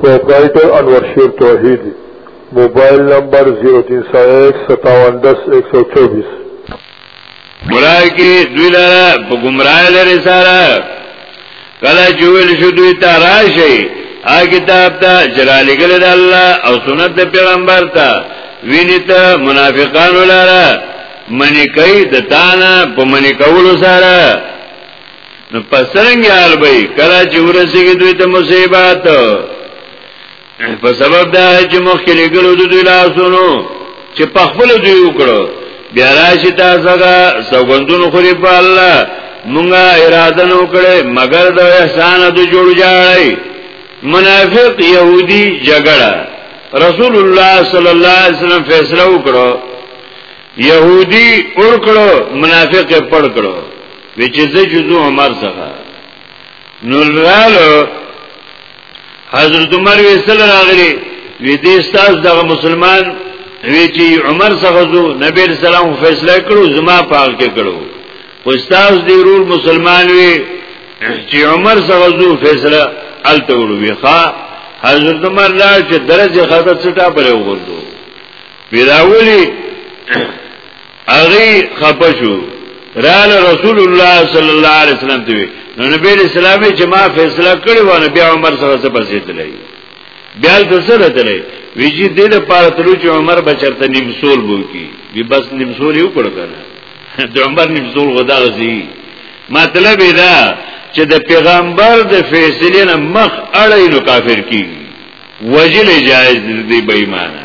پروپرائیٹر انور شیر توحیدی موبایل نمبر 0301 5710 124 گمراه کی دوی لرا په گمراه لري سره کله جوړ شو دوی ته راشي ا کتاب ته جلالی ګل د الله او سنت پیغمبر ته ویني ته منافقان لرا منی کوي د تانا په منی کولو سره نو پسرنګ حال به کله چې ورسېږي دوی ته مصیبت په سبب دا چې مخکې لګلو دوی لاسونو چې په خپل دوی وکړو بیا راشي تاسو هغه سوګندونو خوري په الله مونږه اراده نو کړې مگر د احسان د جوړ جاړي منافق يهودي جګړه رسول الله صلی الله علیه وسلم فیصله وکړو يهودي اور کړو منافق پړ کړو وی چې زه جزو عمر څخه نو رالو حضرت عمر وی سره راغلی وی دې استاد دغه مسلمان وی چې عمر څخه زو نبی رسول الله فیصله کړو زما پاک کې کړو خو استاد دې رول مسلمان وی چې عمر څخه زو فیصله الته وړو وی ښا حضرت عمر لا چې درجه خاطر څټه پرې وګورځو وی راولي هغه خپشو رال رسول الله صلی الله علیه وسلم ته نو نبی اسلام چې ما فیصله کړې و نو بیا عمر سره څه پسې تللی بیا د سره تللی ویجی دې د پاره تلو چې عمر بچرته نیم سول بو کی وی بس نیم سول یو کړ کنه د عمر نیم سول غدا غزي مطلب دا چې د پیغمبر د فیصله نه مخ اړې نو کافر کی وجل جایز دې بېمانه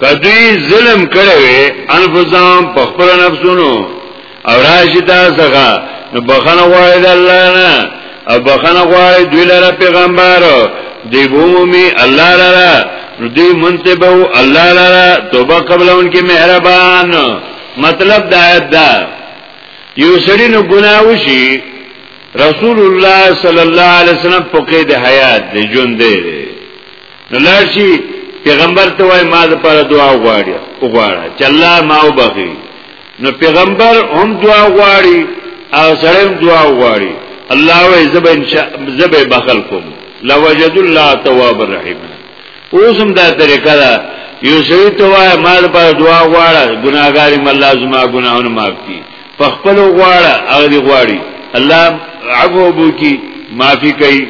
کدوی ظلم کړی وي انفسهم په خپل نفسونو او راشي تاسو ښا نو بخنه غواړي د الله نه او بخنه غواړي دوی لره پیغمبر دی بومي الله لره نو دی منتبه الله لره توبه قبلون کې مهربان مطلب دا آیت دا یو سړی نو ګناه وشي رسول الله صلی الله علیه وسلم په قید حیات دی ژوند دی نو لاړ شي پیغمبر ته وای ما د پر دعا غواړي وغواړه چې الله ما وبخي نو پیغمبر هم دعا غواړي او سره هم دعا غواړي الله وې زب ان شاء زب بخل کوم لوجد الله تواب الرحیم اوسم دا طریقه ده یو سړي ته وای ما د پر دعا غواړه ګناګاری مله زما ګناهونه معاف کړي په خپل غواړه هغه غواړي الله عفو بو کی معافي کوي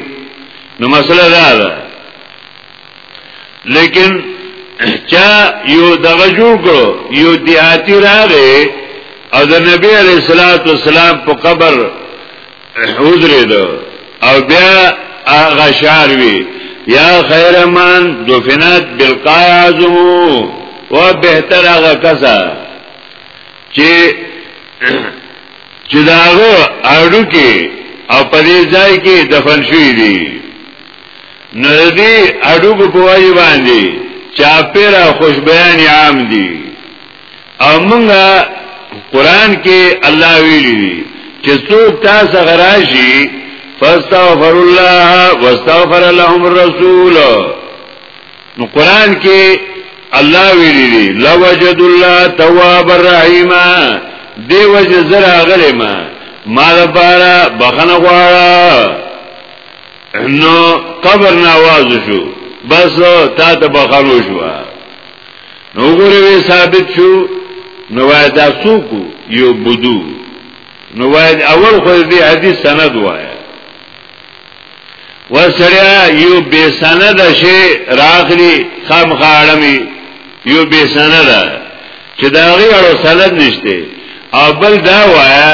نو مسله دا ده لیکن چا یو دغه جوړ کړو یو دیاتی راغې او د نبی علیہ الصلوۃ والسلام په قبر حضرې ده او بیا هغه شعر وی یا خیر من دفنات بالقاعزو و بهتر هغه کسا چې چې داغه اړو کې او په دې ځای کې دفن شوی دی نو دې اړو په وای باندې چا پیرا خوش بیان عام دي او موږ قران کې الله ویلي دي چې څوک تاسو غراشي فاستغفر الله واستغفر لهم الرسول نو قران کې الله ویلی دی لوجد الله تواب الرحیم دی وجه زرا غلم ما لپاره بخنه غواړه نو قبر ناواز شو بس تا ته بخلو شو نو ګورې ثابت شو نو وای دا څوک یو بدو نو وای اول خو دې حدیث سند وای وسړیا یو بے سند شي راغلی خام خاړمی یو بے سند چې دا غي اړو سند نشته او بل دا وایا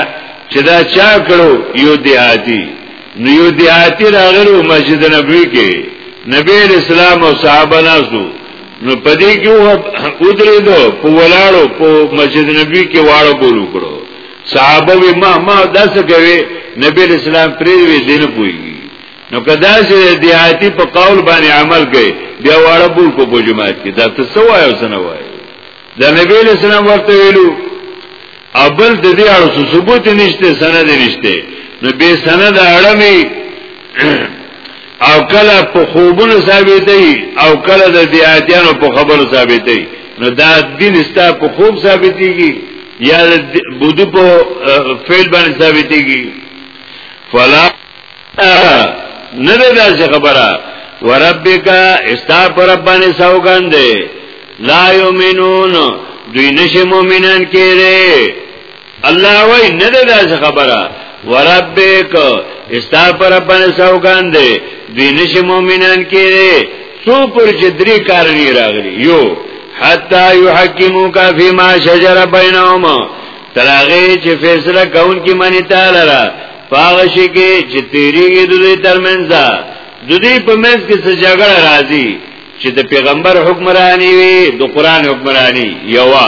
چې دا چا کړو یو دیاتی نو یو دیاتی راغلو مسجد نبوی کې نبی اسلام او صحابه ناسو نو پدې کې و درې دو په ولاړو په مسجد نبوی کې واړو بولو کړو صحابه وی ما ما داس کوي نبی اسلام پرې وی دین پوي نو کدا چې دیاتی په قول باندې عمل کوي بیا واړه بول کو په جماعت کې دا ته څه وایو څه نه وایو دا نبی اسلام ورته ویلو ابل د دې اړو ثبوت نشته سند نشته نو به سند اړمي او کله په خوبونو ثابتې او کله د دیاتیانو په خبرو ثابتې نو دا دین ستا په خوب ثابتېږي یا بودو په فعل باندې ثابتېږي فلا نه دا څه خبره وربک استا پر باندې سوګند لا یؤمنون دوی نشه مؤمنان کېره الله وای نه ده دا خبره وربک استا پر باندې سوګان دی دوی نشي مؤمنان کېږي څو پر چې درې کارنی راغلي یو حتا یحکمو کا فی ما شجر بینهم ترغه چې فیصله کون کې منی تعالی را پاغشی کې چې تیریږي د دې ترمنځ د دې په منځ کې څه جګړه راځي چې د پیغمبر حکمرانی وي د قران حکمرانی یوا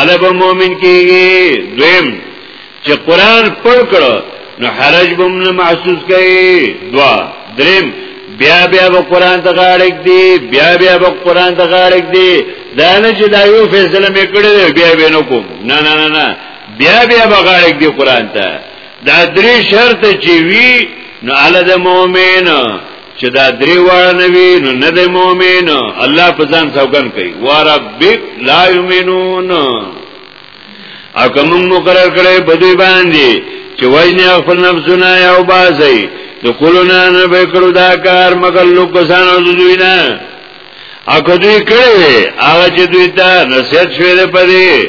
اله به مؤمن کیږي دویم چې قران پړ کړو نو حرج بم نه محسوس کوي دوا دریم بیا بیا به قران ته غاړک دی بیا بیا به قران ته غاړک دی دا نه چې دا یو فیصله مې کړې بیا به نو کوم نه نه نه نه بیا بیا به غاړک دی قران ته دا درې شرط چې وی نو اله د مؤمن چې دا درې واړه نوی نو نه د مؤمن الله په ځان څوګن کوي وربک لا یمنون او کوم مقرر کړي په دوی باندې چې وایي خپل نفسونه یو بازي نو کولونه نه به کړو دا کار مګر لوک کسان او دوی نه اګه دوی کړي هغه چې دوی ته نصیحت شوی دی په دې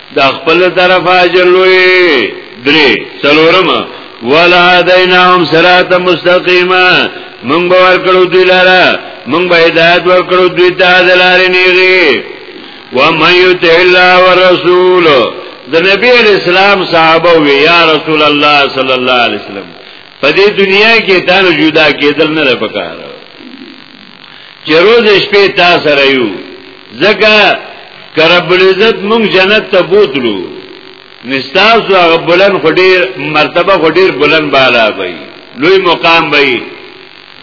دا خپل طرف اجر لوی درې څلورم ولا دیناهم صراط مستقیما مونږ به ورکړو دوی لاره مونږ به هدایت ورکړو دوی ته د لارې نیغي و من یطع الله والرسول د نبی اسلام صحابه وی یا رسول الله صلی الله علیه وسلم په دې دنیا کې تاسو جدا کېدل نه پکاره چې روز شپې تا سره یو ځکه کرب العزت مونږ جنت ته بوتلو نستاس او هغه بلند خډیر مرتبه خډیر بلند بالا وي لوی مقام وي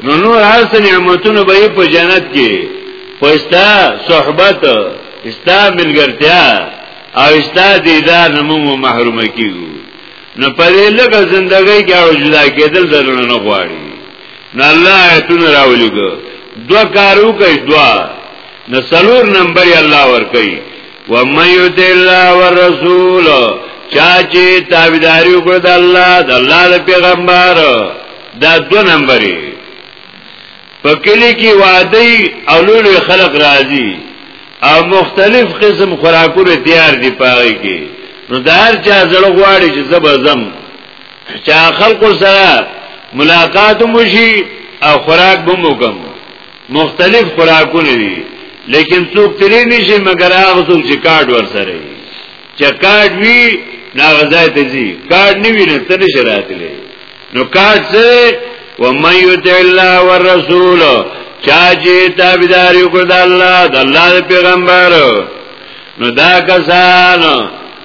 نو نور هر څه نعمتونه به په جنت کې خوستا صحبت استا ملګرتیا او استا دیدار نمو محروم کیږو نو په دې لږه زندګۍ کې او جدا کېدل درنه نه غواړي نو الله آیتونه راولي کو دو کارو کوي دوا نو سلور نمبر الله ور کوي و من یت الله والرسول چا چې تابعداري وکړه د الله د الله د پیغمبر دا دو نمبرې په کلی کې وادي او لولو خلق راځي او مختلف قسم خوراکونه تیار دي پاره کې نو دار چا زړه غواړي چې زبزم چا خلق سره ملاقات موشي او خوراک بموکم مختلف خوراکونه دي لیکن څوک ترې نشي مګر هغه څوک چې کارت ورسره وي چې کارت وي ناغزای ته ځي کارت نه وي نه تر شراتلې نو کارت څه و من یطع الله والرسول چا چې تابعداري وکړه د الله د الله پیغمبر نو دا کسان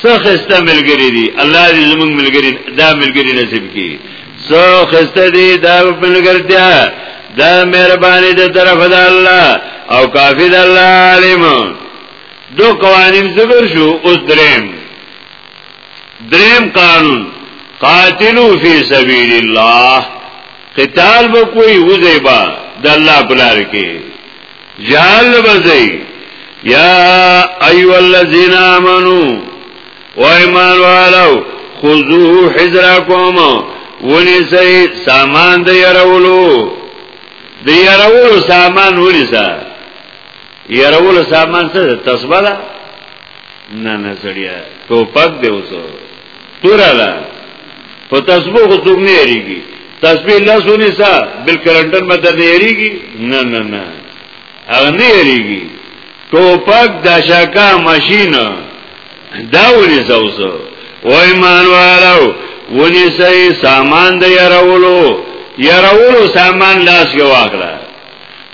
څو خسته ملګری دی الله دې زموږ ملګری دا ملګری نصیب کړي څو خسته دی دا ملګرتیا دا مهرباني د طرف د الله او کافی د الله عالم دو قوانین ذکر شو اوس دریم دریم قانون قاتلو فی سبیل الله قتال به کوئی وځي با د الله بلار کې جال بزئی یا ایو الذین آمنو و ایمان والو خذو حذرکم ونی سي سامان د يرولو د يرولو سامان ونی سا يرولو سامان څه تسبه ده نه نه سړیا ټوپک دی اوسو پورا ده په تسبیح خو څوک نه یریږي تسبیح لاسونه سا بل کلندر مدد نه یریږي نه نه نه هغه نه یریږي ټوپک د شاکا ماشین دا ونی زوسو و ایمان والو ونی سي سامان د يرولو يرولو سامان لاس کې واخلا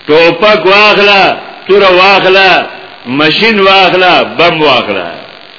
ټوپک واخلا تور واخلا ماشین واخلا بم واخلا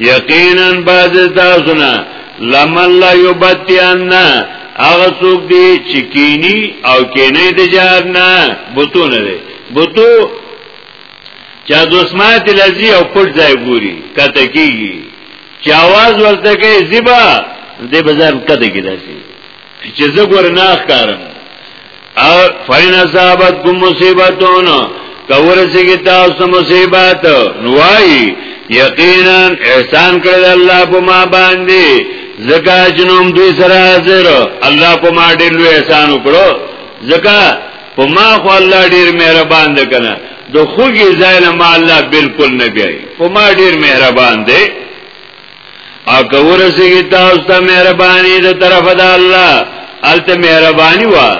یقینا بعض تاسونا لمن لا یبتیان هغه څوک دی چې کینی او کینې د جهاد نه بوتو نه دی بوتو چا دوسمات لذي او پټ ځای ګوري کته کیږي چې आवाज ورته کوي زیبا د بازار کته کې داسي چې زه ګور نه ښکارم او فین اصابت کوم مصیبتون کورسیږي تاسو مصیبت نوای یقینا احسان کړل الله په ما باندې زکا جنوم دوی سره حاضر الله په ما ډېر لوی احسان وکړو زکا په ما خو الله ډېر مهربان دی کنه د خوږی ځای نه ما الله بالکل نه بیایي په ما ډېر مهربان دی او که ورسیږي تاسو ته مهرباني د طرف د الله الته مهرباني وا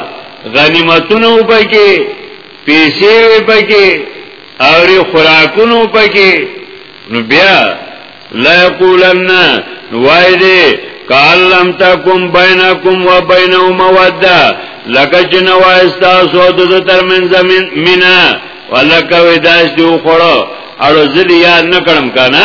غنیمتونه وبکي پیسې وبکي او ری خوراکونه وبکي نو بیا لا یقولن وای دې کالم تکم بینکم و بینه موده لکه چې نو واستا سو د ترمنځ مینا ولکه وې داس دی خوړو اړو زلی یاد نکړم کنه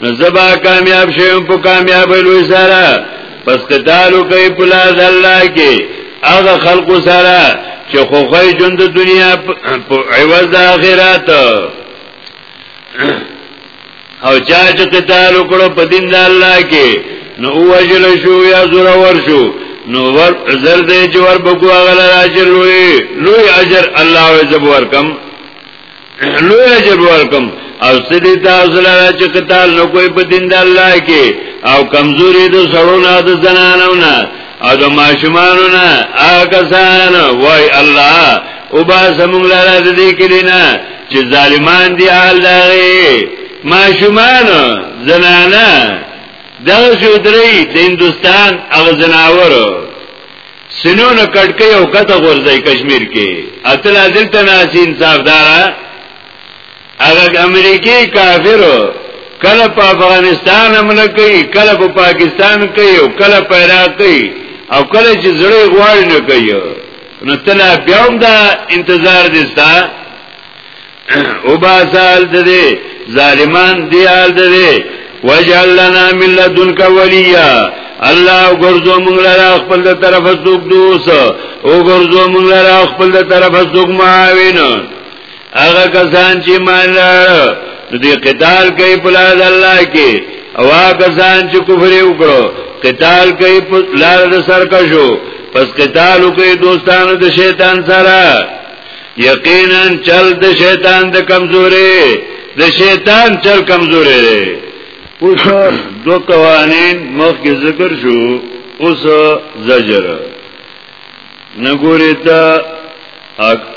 نو زبا کامیاب شوم په کامیاب لوی سره پس قتالو کوي په لاس الله کې هغه خلق سره چې خوخی ژوند د دنیا په عوض د آخرت او چا چې قتال وکړو په دین د الله کې نو وجل شو یا زور ور شو نو ور زر دې چې ور بګو هغه راځي لوی لوی اجر الله عزب ورکم لوی اجر ورکم او سدی تاسو لاره چې قتال نو کوئی په دین د الله کې او کمزوري د سړو نه د زنانو نه او د ماشومانو نه هغه سان وای الله او با سمون لاره د دې کې نه چې ظالمان دي الله ماشومان زنانه دا شو درې د هندستان او زناورو سنونو کټکې او کته غورځي کشمیر کې اتل ازل تناسي انصاف دارا هغه امریکای کافرو کله په افغانستان حمله کوي کله په پاکستان کوي او کله په عراق کوي او کله چې زړه غواړي نه کوي نو تل بیا هم دا انتظار دي ستا او بازال دې ظالمان دی حال دې وجعل لنا من لدنك وليا الله ګرځو موږ لاره خپل طرف سوق دوس او ګرځو موږ لاره خپل طرف سوق معاون هغه کسان چې مان دې قتال کوي په لار الله کې او هغه کسان چې کفر وکړو قتال کوي په لار سرکشو پس قتال کوي دوستانو د شیطان سره یقینا چل د شیطان د کمزورې د شیطان چل کمزورې دی اوس دو قوانین مخکې ذکر شو اوس زجر نګورې ته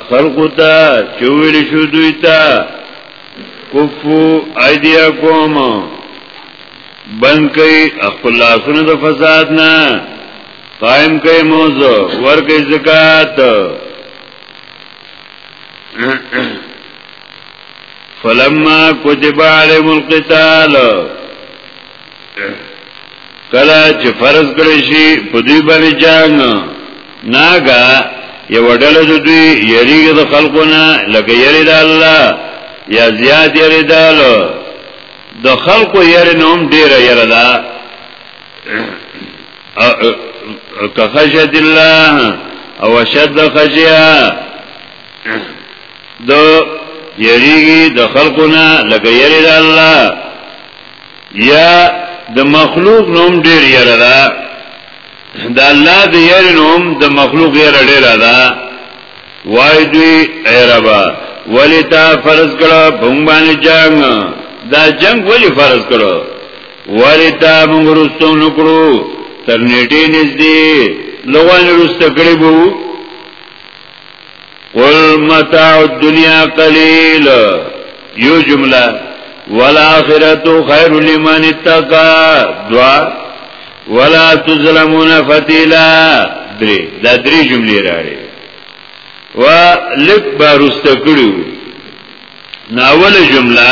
خلقو ته چویل شو دوی ته کفو ایدیا کوم بند کئی اخلاصون دا فساد نا قائم کئی موزو ورکی زکاة فلما کتب علیم القتال کلا چې فرض کړی شي په دوی باندې جنگ ناګه یو ډله د دوی یریږي د خلقونه لکه یری د الله یا زیات یری د الله د خلقو یری نوم ډیر یره ده که خشیت الله او شد خشیا د یریږي د خلقونه لکه یری د الله یا د مخلوق نوم ډیر یره ده د الله د یری نوم د مخلوق یره ډیر ده وای دوی ایربا ولی تا فرض کړه بونګ باندې جنگ دا جنگ ولی فرض کړه ولی تا موږ رستو نکړو تر نیټه نږدې لوان رست کړی بو قل متاع الدنيا قليل یو جمله والآخرت خیر لمن اتقا دعا ولا تظلمون فتیلا دری دا دری جملی راڑی و لک باروستا کریو ناول جمله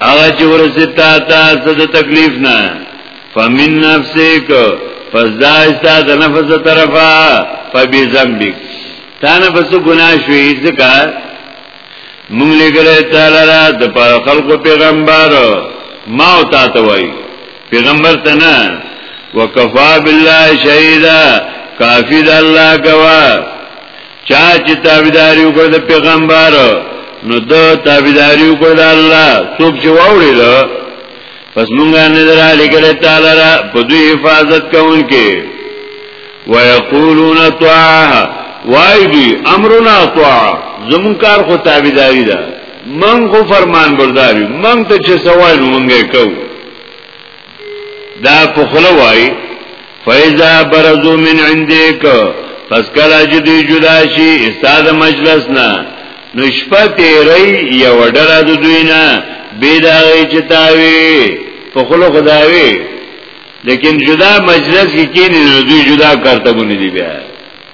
هغه چې ورستا تا زده تکلیف نه فمن نفسک پس دا استا د نفس طرفا فبی ذنبک تا نه پس ګناه شوې ځکه مونږ لګره تعالی را د پر خلکو پیغمبر ما او تا ته وای پیغمبر ته نه وکفا بالله شهیدا کافی د الله گواه چا چې تابعداري وکړه د پیغمبر نو د تابعداري وکړه د الله څوک چې واورید پس مونږه نظر علی کړه تعالی را په دوی حفاظت کوونکې ويقولون طاعه وای دی امرنا طاعه زمون کار خو تابعداري ده من خو فرمان برداري من ته چې سوال مونږه کوو دا په خله وای فیضا برزو من عندک پس کله چې دوی جدا شي استاد مجلس نه نو شپه تیری یو ډله د دوی نه بیداغی چتاوی فخلو خداوی لیکن جدا مجلس کی کینی نو دوی جدا کرتبونی دی بیا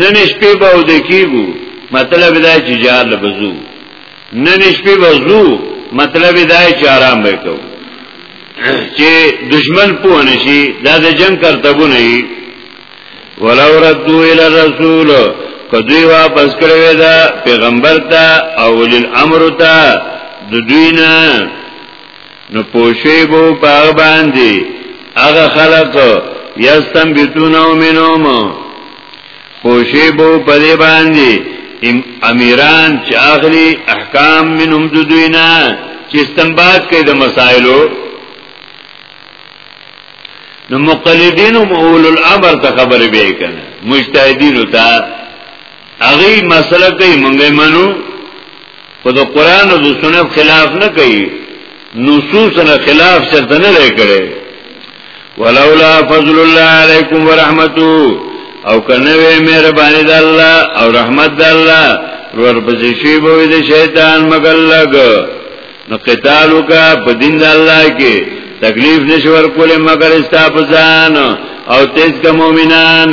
نن شپې به او د کیګو مطلب دا چې جهاد لبزو نن شپې به زو مطلب دا چې آرام وکړو چې دشمن پوه نشي دا د جنگ کرتبونه وي ولو ردو الى الرسول کدوی واپس کړو دا پیغمبر ته او ولل امر ته د دوی نه نو پوشوی بو پاغ باندی اغا خلق یستم بیتونو منوم پوشوی بو پده باندی امیران چه اخلی احکام منهم دودوینا چه استنباد که ده مسائلو نو مقلدین هم اول الامر تا خبر بیئی کنه مجتهدینو تا اغی مسئله کئی منگی منو خو د قران او د سنت خلاف نه کوي نصوصنا خلاف چرته نه لري ولولا فضل الله علیکم ورحمته او کنه وی مهرباني د الله او رحمت د الله ور پسې شی بوې د شیطان مګل لګ نو قتالو کا په دین د الله کې تکلیف نشور کوله مگر استا پسان او تیز کا مؤمنان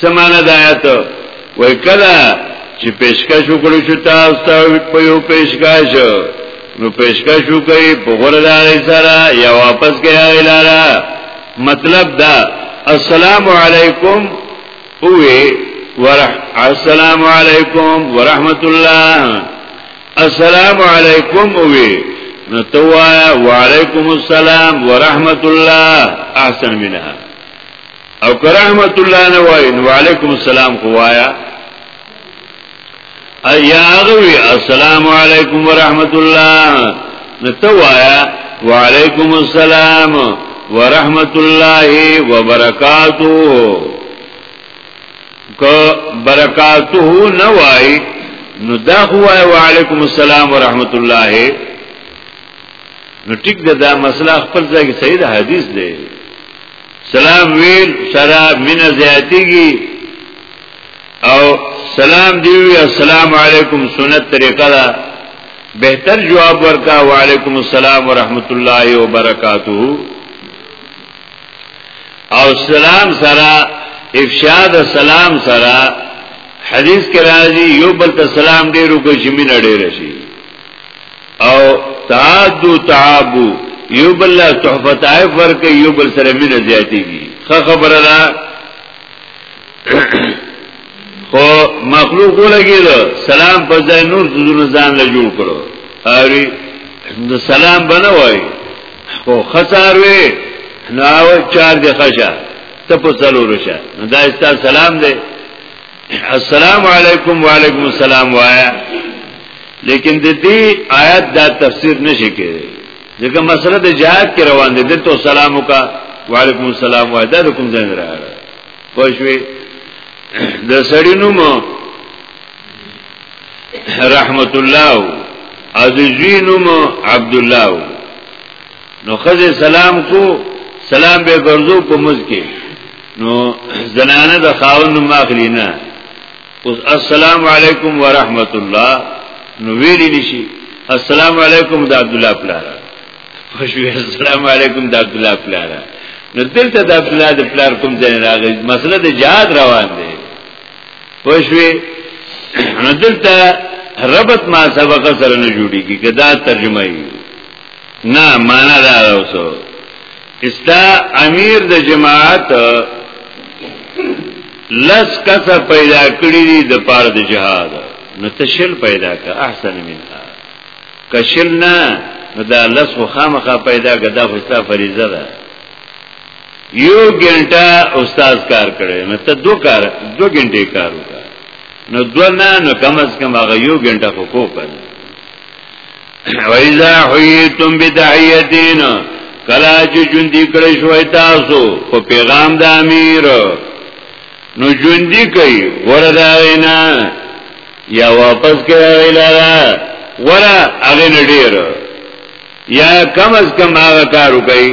سمانه د آیات وای کله چې پیشکش وکړو چې تاسو ته په یو پیشکش نو پیشکش وکړي په غره د سره یا واپس کړي لاره مطلب دا السلام علیکم اوه ورح السلام علیکم ورحمت الله السلام علیکم اوه نو توا وعلیکم السلام ورحمت الله احسن منها او کرحمت الله نه وای نو علیکم السلام خوایا ایا غوی السلام علیکم ورحمت الله نتوایا وعلیکم السلام ورحمت الله وبرکاته که برکاته نه وای نو دا هوا وعلیکم السلام ورحمت الله نو ټیک دا مسله خپل ځای کې صحیح حدیث دی سلام ویل سره مینه زیاتیږي او سلام دی وی السلام علیکم سنت طریقه ده بهتر جواب ورکا وعلیکم السلام ورحمت الله وبرکاته او سلام سره افشاء د سلام سره حدیث کې راځي یو بل ته سلام ډیرو کو چې مين ډیر شي او تعادو تعابو یو بل لا تحفت عیف ورکه یو بل سره مینه زیاتی گی خو خبره دا خو مخلوق لګی دا سلام په ځای نور زونه ځان له جوړ کړو اوري د سلام بنوي خو خسار وي نو چار دی خشه ته په څلور شه دا استا سلام دی السلام علیکم وعلیکم السلام وایا لیکن د دې آیات دا تفسیر نشي کېږي ځکه مسله د جهاد کې روان دي دته سلام وکا وعلیکم السلام وایا دا کوم ځای نه راغله پښوی د سړی نوم رحمت الله او د زوی نوم عبد الله نو خزه سلام کو سلام به ګرځو په مز کې نو زنانه د خاوند ماخلی نه اوس السلام علیکم ورحمت الله نو ویلی نشي السلام علیکم د عبد الله پلارا خوشوی السلام علیکم د عبد الله پلارا نو دلته د عبد الله د پلار کوم ځای راغی مسله د جهاد روان دی خوشوی نو دلته ربط ما سبق سره نه جوړیږي کدا ترجمه یې نه معنا دا اوسو استا امیر د جماعت لس کس پیدا کړی دی د پاره د جهاد نو تشل پیدا کا احسن منها کشل نه نو دا لس خو خامخا پیدا کا دا خو ستا فریضه ده یو ګنټه استاد کار کړي نو ته دو کار دو ګنټه کار وکړه نو دو نه نو کم از کم هغه یو ګنټه خو کو کړي وَإِذَا حُيِّيتُمْ بِتَحِيَّتِينَ کلا چې ژوندې کړی شوي تاسو په پیغام د امیر نو ژوندې کوي وردا وینا یا واپس کوي لاره ورا هغه نډیر یا کم از کم هغه کارو کوي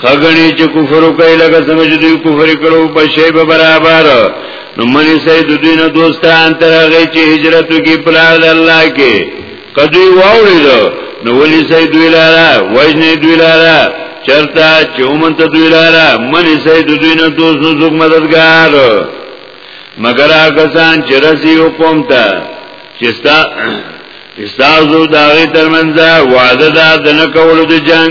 خغنی چې کفر کوي لکه څنګه چې دوی کفر کړو په شی به برابر نو منی سي د دوی نه دوستان تر هغه چې هجرت کوي په لار الله کې کدی واولید نو ولي سي دوی لاره وجنه دوی لاره چرتا چې ومنت دوی لاره منی سي د دوی نه دوست نو څوک مددگار مگر هغه ځان چې رسی حکم ته چې ستا استازو داغي ترمنځ وعده ده د نه کولو د جنگ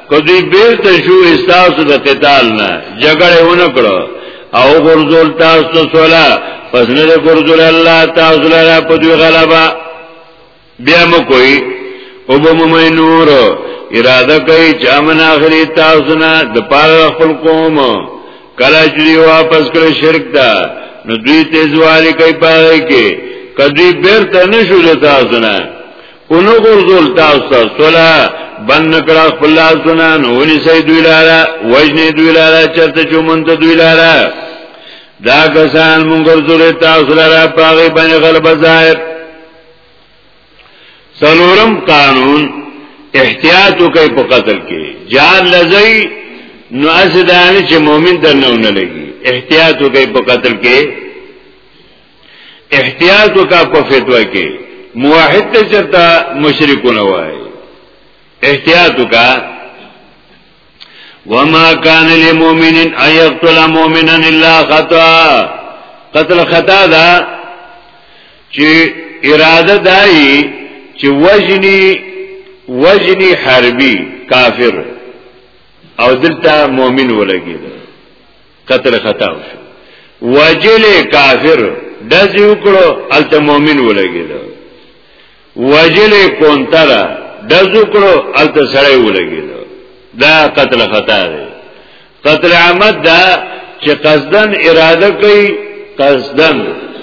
کدی بیرته شو استاسو د قتال نه جګړه ونه کړو او ګرځول تاسو سولا پس نه ګرځول الله تاسو لپاره په دوی غلبا بیا مو کوئی او به مو نور اراده کوي چې امن اخري تاسو نه د پاره خپل قوم کله چې واپس کړي شرک ته نو دوی تیزوالی کوي پاره کې کدی بیرته نشو تاسو نه اونو غرزول تاسو سولا بند نکړه خپل لاسونه نونی سي دوی لاره وجنې دوی لاره چرته چومنت دوی لاره دا کسان مونږ غرزول تاسو لاره پاغي باندې غلب ظاهر سلورم قانون احتیاط کوي په قتل کې جان لزئی نو اسدان چې مؤمن درنه نه لګي احتیاط کوي په قتل کې احتیاط وکا په فتوا کې موحد ته چرته مشرکونه وای احتیاط وکا وما كان للمؤمن ان يقتل مؤمنا الا خطا قتل خطا دا چې اراده دای چې وجنی وجنی حربي کافر او دلته مؤمن ولګي قتل خطا شو وجل کافر دز یو کړو الت مؤمن ولګید وجل کونتر دز کړو الت سړی ولګید دا قتل خطا دی قتل عمد دا چې قصدن اراده کوي قصدن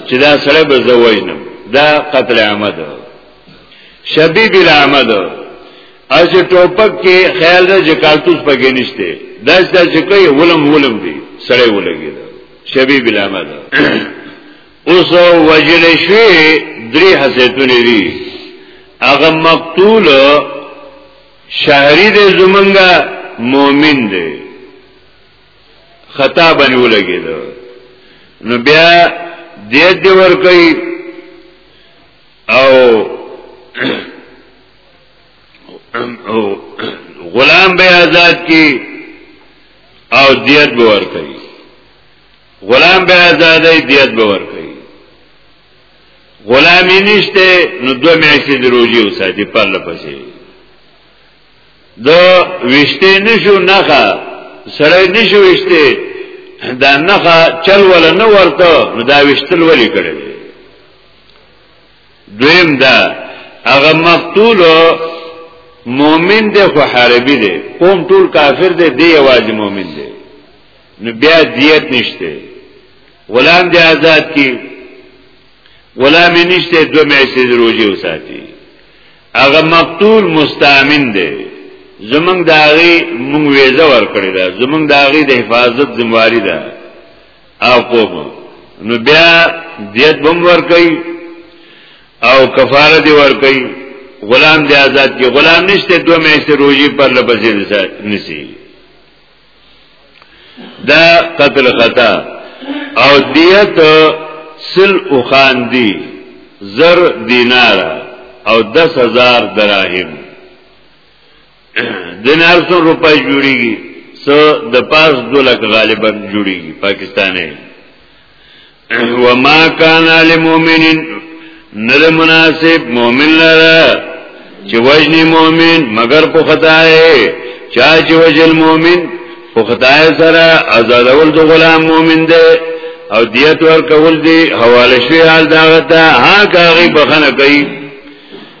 چې دا سړی به زوجنم دا قتل عمد دی شبیب العمد او چې ټوپک کې خیال را چې کارتوس پکې نشته داس دا چې کوي ولم ولم دی سړی ولګي دا شبیب العمد اوس وجل شوی درې حسیتونه دي هغه مقتول شهری دې زمونږه مؤمن دی خطا باندې ولګي دا نو بیا دې دې ور کوي او او غلام به آزاد کی او دیت به ور کوي غلام به آزادای دیت به ور کوي غلامی نشته نو دو میاشتې د روزي وساتي پر لپسې دا وشته نشو نخا سړی نشو وشته دا نخا چل ولا نه ورته نو دا وشتل ولی کړی دویم دا هغه مقتول مؤمن دی خو حربي دی قوم ټول کافر دی دی یواز مؤمن دی نو بیا دیت نشته غلام دی آزاد کی غلام نشته دو میاشتې روزي وساتي هغه مقتول مستامن دی زمنګ داغي مونږ ویزه ورکړی دا زمنګ داغي د حفاظت ذمہواری ده او کوم نو بیا دیت بم ور کوي او کفاره دی ور کوي غلام دی آزاد کی غلام نشته دو میاشتې روزي پر لپسې نسی دا قتل خطا او دیت سل او خان دی زر دینار او دس هزار دراهم دینار سو روپای جوړیږي سو د پاس 2 لک غالبا جوړیږي پاکستاني وما كان للمؤمن نر مناسب مؤمن لرا چې وجنی مؤمن مگر په خطا ہے چا چې وجل مؤمن په خطا سره آزادول د غلام مؤمن دی او دیت ور کول دی حواله شوی حال داغه ته ها کاغي بخنه کوي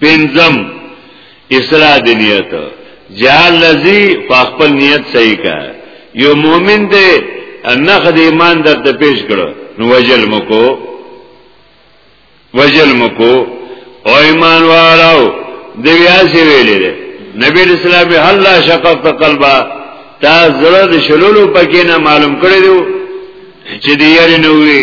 پنځم اصلاح د نیت جعل لذي فخپل نیت صحیح کا یو مؤمن دی نخ د ایمان در ته پیش کړو نو وجل مکو وجل مکو او ایمان واراو دی بیا سی ویلې ده نبی اسلام به الله شقق ته قلبا تا زړه د شلولو پکې نه معلوم کړی دی چې دی یاري نو وی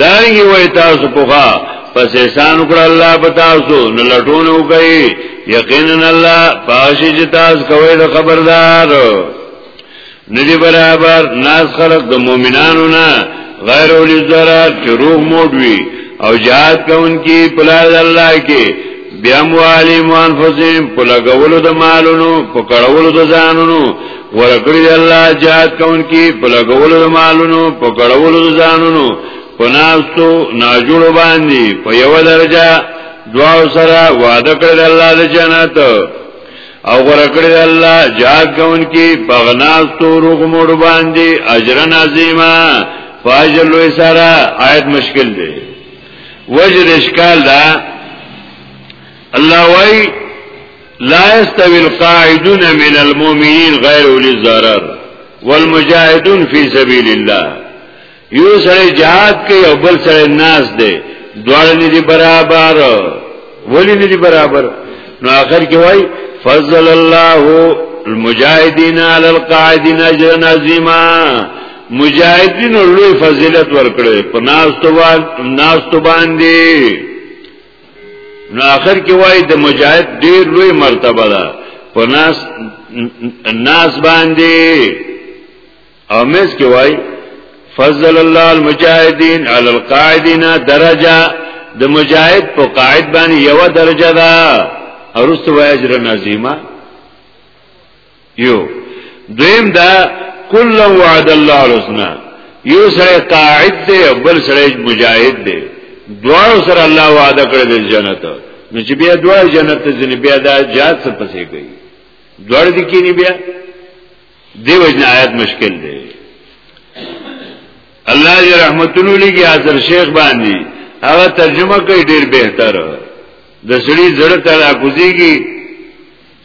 دارنګي وای تاسو پوخا پس احسان وکړ الله په تاسو نه لټون وکړي یقینا الله پاشي چې تاسو کوی د خبردار ندی برابر ناس خلق د مؤمنانو نه غیر اولی زرا چې روح موډوي او جهاد کوونکی پلاد الله کې بیا موالی مانفسیم پلګولو د مالونو پکړولو د ځانونو ورکړی دی الله جهاد کون کی په لګولو د مالونو په ګړولو د ځانونو په ناستو ناجوړو باندې په یو درجه دعا سره وعده کړی دی الله د جنت او ورکړی دی الله جهاد کون کی په غناستو روغ موړ باندې اجر عظیما فاجل لوی سره آیت مشکل دی وجه د اشکال دا الله وای لا استوی القاعدون من المؤمنین غیر اولی الضرر والمجاهدون فی سبیل الله یو سره جهاد کوي او بل سره ناس دی دواړه نه دي برابر ولی نه دي برابر نو آخر کې وای فضل الله المجاهدین علی القاعدین اجر عظیما مجاهدین لوی فضیلت ورکړي په ناس تو باندې نو آخر کې وای د مجاهد ډیر لوی مرتبه ده په ناس ناس باندې او مس کې وای فضل الله المجاهدین علی القاعدین درجه د مجاهد په قاعد باندې یو درجه ده ارست وای اجر نظیمه یو دویم دا کل وعد الله الحسنا یو سره قاعد دی بل سره مجاهد دی دوار سره الله وعده کړی د جنت نو چې بیا دوار جنت ته ځنی بیا دا جات څه پسې کوي دوار دي کې نه بیا دی وجنه آیات مشکل دی الله دې رحمتونو لګي حضرت شیخ باندې هغه ترجمه کوي ډیر بهتره د سړي زړه ته راکوزيږي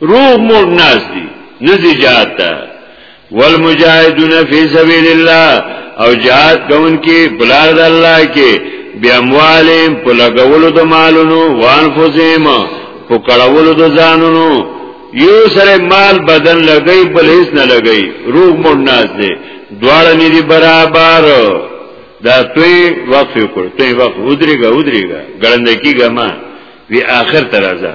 روح مور ناس دی نزی جهاد تا والمجاهدون فی سبیل الله او جهاد کون کی بلار د الله کی بیا موالیم په لګولو د مالونو وانفسهم په کړولو د ځانونو یو سره مال بدن لګی بل هیڅ نه لګی روح مور ناس دی دواړه نه دی برابر دا توی وقف کړ توی وقف ودریګه ودریګه ګړندکی ګما وی آخر ترازه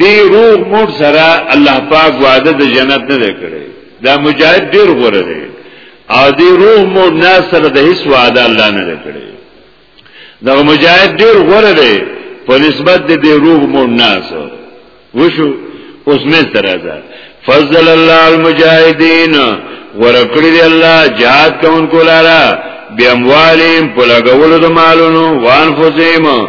دی روغ موټ سره الله پاک وعده د جنت نه کړی دا مجاهد ډیر غوړه دی او دی روغ موټ نه سره د هیڅ وعده الله نه کړی دا مجاهد ډیر غوړه دی په نسبت د دی روغ موټ نه سره وشو اوس مې سره ده فضل الله المجاهدین ورکړی دی الله جهاد کوونکو لاره بیا اموالیم په لګولو د مالونو وانفسهم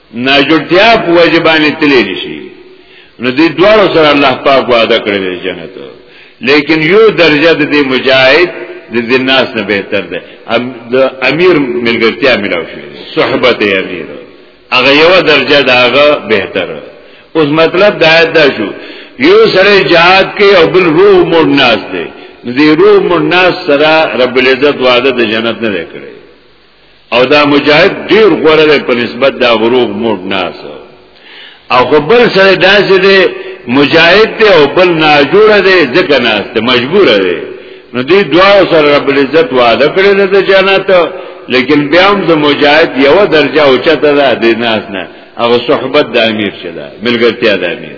ناجړتیا په وجه باندې تللی نشي نو دې دواړو سره الله پاک وعده کړی دی جنت لیکن یو درجه د دې مجاهد د دې ناس نه بهتر ده د امیر ملګرتیا ملاو شي صحبت امیر هغه یو درجه دا هغه بهتر اوس مطلب دا دا شو یو سره جهاد کې او بل روح مور ناس دی دې روح مور ناس سره رب العزت وعده د جنت نه کړی او دا مجاهد ډیر غوړه ده په نسبت دا غروغ موډ ناس او خو بل سره داسې ده مجاهد ده او بل ناجور ده ځکه ناس ده مجبور ده نو دې دعا سره رب العزت وعده کړی ده د جنت لیکن بیا هم د مجاهد یو درجه اوچته ده د ناس نه او صحبت د امیر شله ملګرتیا د امیر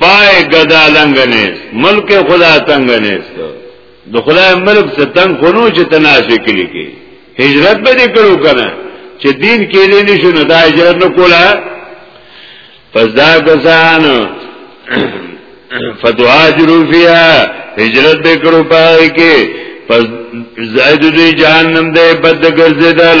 پای ګدا لنګ نه ملک خدا تنګ نه ستو د خدای ملک څخه تنګ خونو چې تناسې کلی کې هجرت به دې کړو کنه چې دین کې نه نشو نه دا هجرت نه کولا پس دا کسان فتوهاجرو فیها هجرت به کړو پای کې پس زائد دوی جهنم ده بد ګرځیدل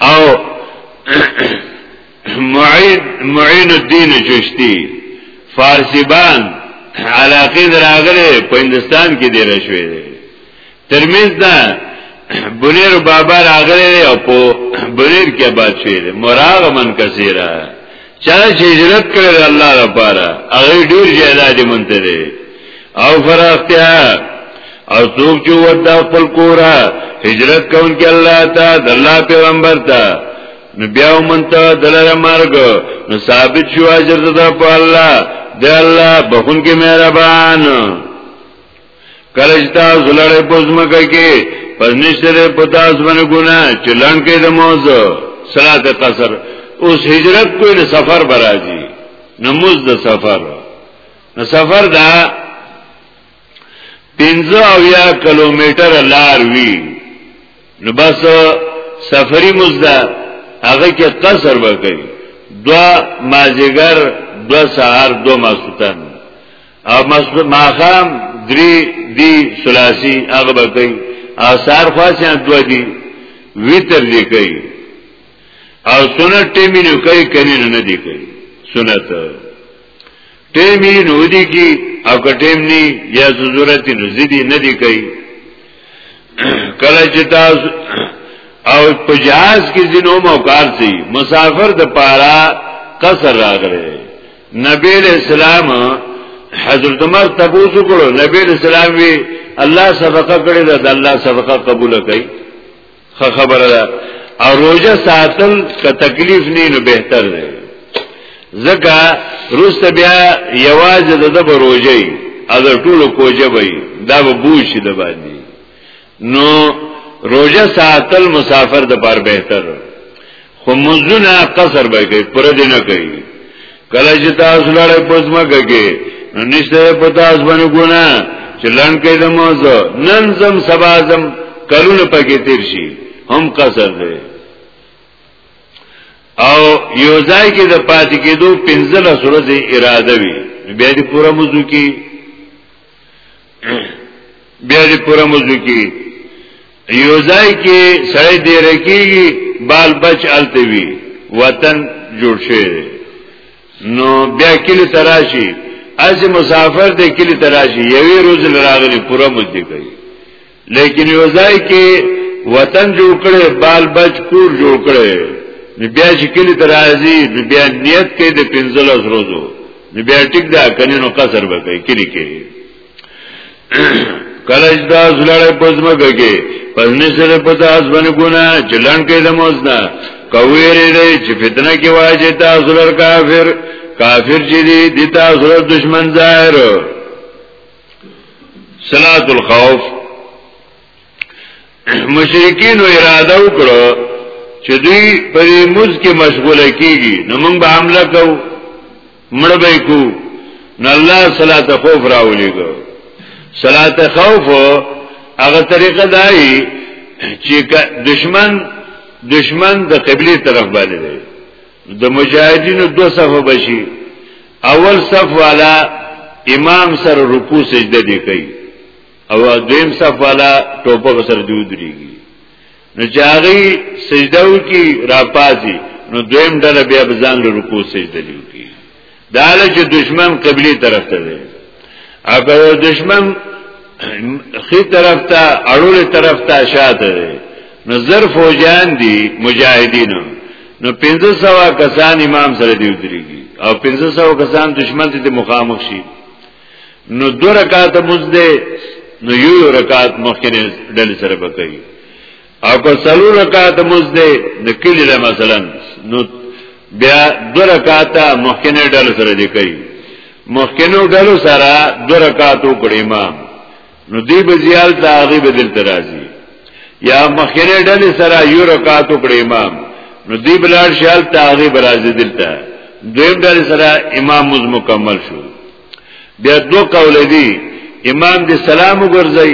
او معید معین الدین چشتی فارسی بان علاقه دراغله په هندستان کې دی رشوي دی ترمنځ دا بنیر بابا راغله او په بنیر کې آباد شوی دی مراغمن کثیره چا چې هجرت کړی د الله لپاره هغه ډیر جهاد مونته دی او فراختیا او څوک چې ورته خپل کورا هجرت کوونکی الله ته د الله پیغمبر ته نو بیا مونته دلاره مرګ نو ثابت شو اجر ده په الله د الله بخون کې مهربان کله چې تاسو لړې پزمکه کې پس نشته ده په تاسو باندې ګنا چې لړن کې د موز صلات قصر اوس هجرت کوی نه سفر برازي نموز د سفر نو سفر دا 15 کیلومتر لار وی نو بس سفری مزدا هغه کې قصر وکړي دوا مازیګر دوا سهار دوا ماسوتن او مسجد ماقام دری دی سلاسی هغه به کوي او سار خاصه دوه دی ویتر دی کوي او سنت ټیمی نو کوي کني نه دی کوي سنت ټیمی نو دی کی او کټیم نی یا ضرورت نو زیدی نه دی کوي کله چې تاسو او په جهاز کې ځینو موقعات سي مسافر د پاره قصر راغره نبی علیہ السلام حضرت عمر تبوسو کړو نبی علیہ السلام وی الله صدقه کړی دا الله صدقه قبول کړي خه خبره ده او روزه ساتل که تکلیف نه نو بهتر دی ځکه روسته بیا یواز د د بروجي اذر ټولو کوجه وي دا به بوشي د باندې نو روزه ساتل مسافر د پاره بهتر خو مزونه قصر به کوي پر دې نه کوي کله چې تاسو لړې پزما کوي نو نشته په تاسو باندې ګونه چې لړن کې د موزه نن زم سبا زم کلونه پکې تیر شي هم قصر دی او یو ځای کې د پاتې کېدو 15 ورځې اراده وي بیا دې پوره موضوع کې بیا دې پوره موضوع کې یو ځای کې سړی دې رکیږي بال بچ الته وی وطن جوړ شي نو بیا کلی تراشی از مسافر دې کلی تراشی یوې روز لراغلی پوره مو دې کوي لیکن یو ځای کې وطن جوړ کړي بال بچ کور جوړ کړي نو بیا چې کلی ترازی نو بیا نیت کې د 15 ورځو نو بیا ټیک دا کني نو قصر وکړي کلی کې کله چې دا زړه پزما کوي پس نشره پتا اس باندې ګنا چلن کې د موزنا کوي لري چې فتنه کې واجه تاسو لر کافر کافر چې دي د تاسو دشمن ظاهر صلات الخوف مشرکین اراده وکړه چې دوی په موز کې مشغوله کیږي نو موږ به حمله کوو مړ به کو نو الله صلات خوف راولېګو صلات خوف هغه طریقه دای چې دشمن دشمن د قبلي طرف باندې دی د مجاهدینو دو صف بشي اول صف والا امام سره رکوع سجده دی کوي او دویم صف والا ټوپک سره دی ودرېږي نو چاغي سجده وکي راپاسي نو دویم ډله بیا بزان له رکوع سجده دی وکي دا له چې دشمن قبلي طرف ته دی او که دشمن خي طرف ته اړول طرف ته شاته دی نو زر فوجان دي مجاهدینو نو 1500 کسان امام سره دی ودرېږي او 1500 کسان دشمن ته مخامخ شي نو دو رکعات مزده نو یو رکعات مخکنه ډل سره بکوي او که سلو رکعات مزده نکلی له مثلا نو بیا دو رکعات مخکنه ډل سره دی کوي مخکنه ډل سره دو رکعات وکړي امام نو دی به زیال ته هغه بدل ترازی یا مخکنه ډل سره یو رکعات وکړي امام نو دی بلار شال ته هغه برازي دلته دویم ډل سره امام مز مکمل شو بیا دو قول دی امام دی سلام وګرځي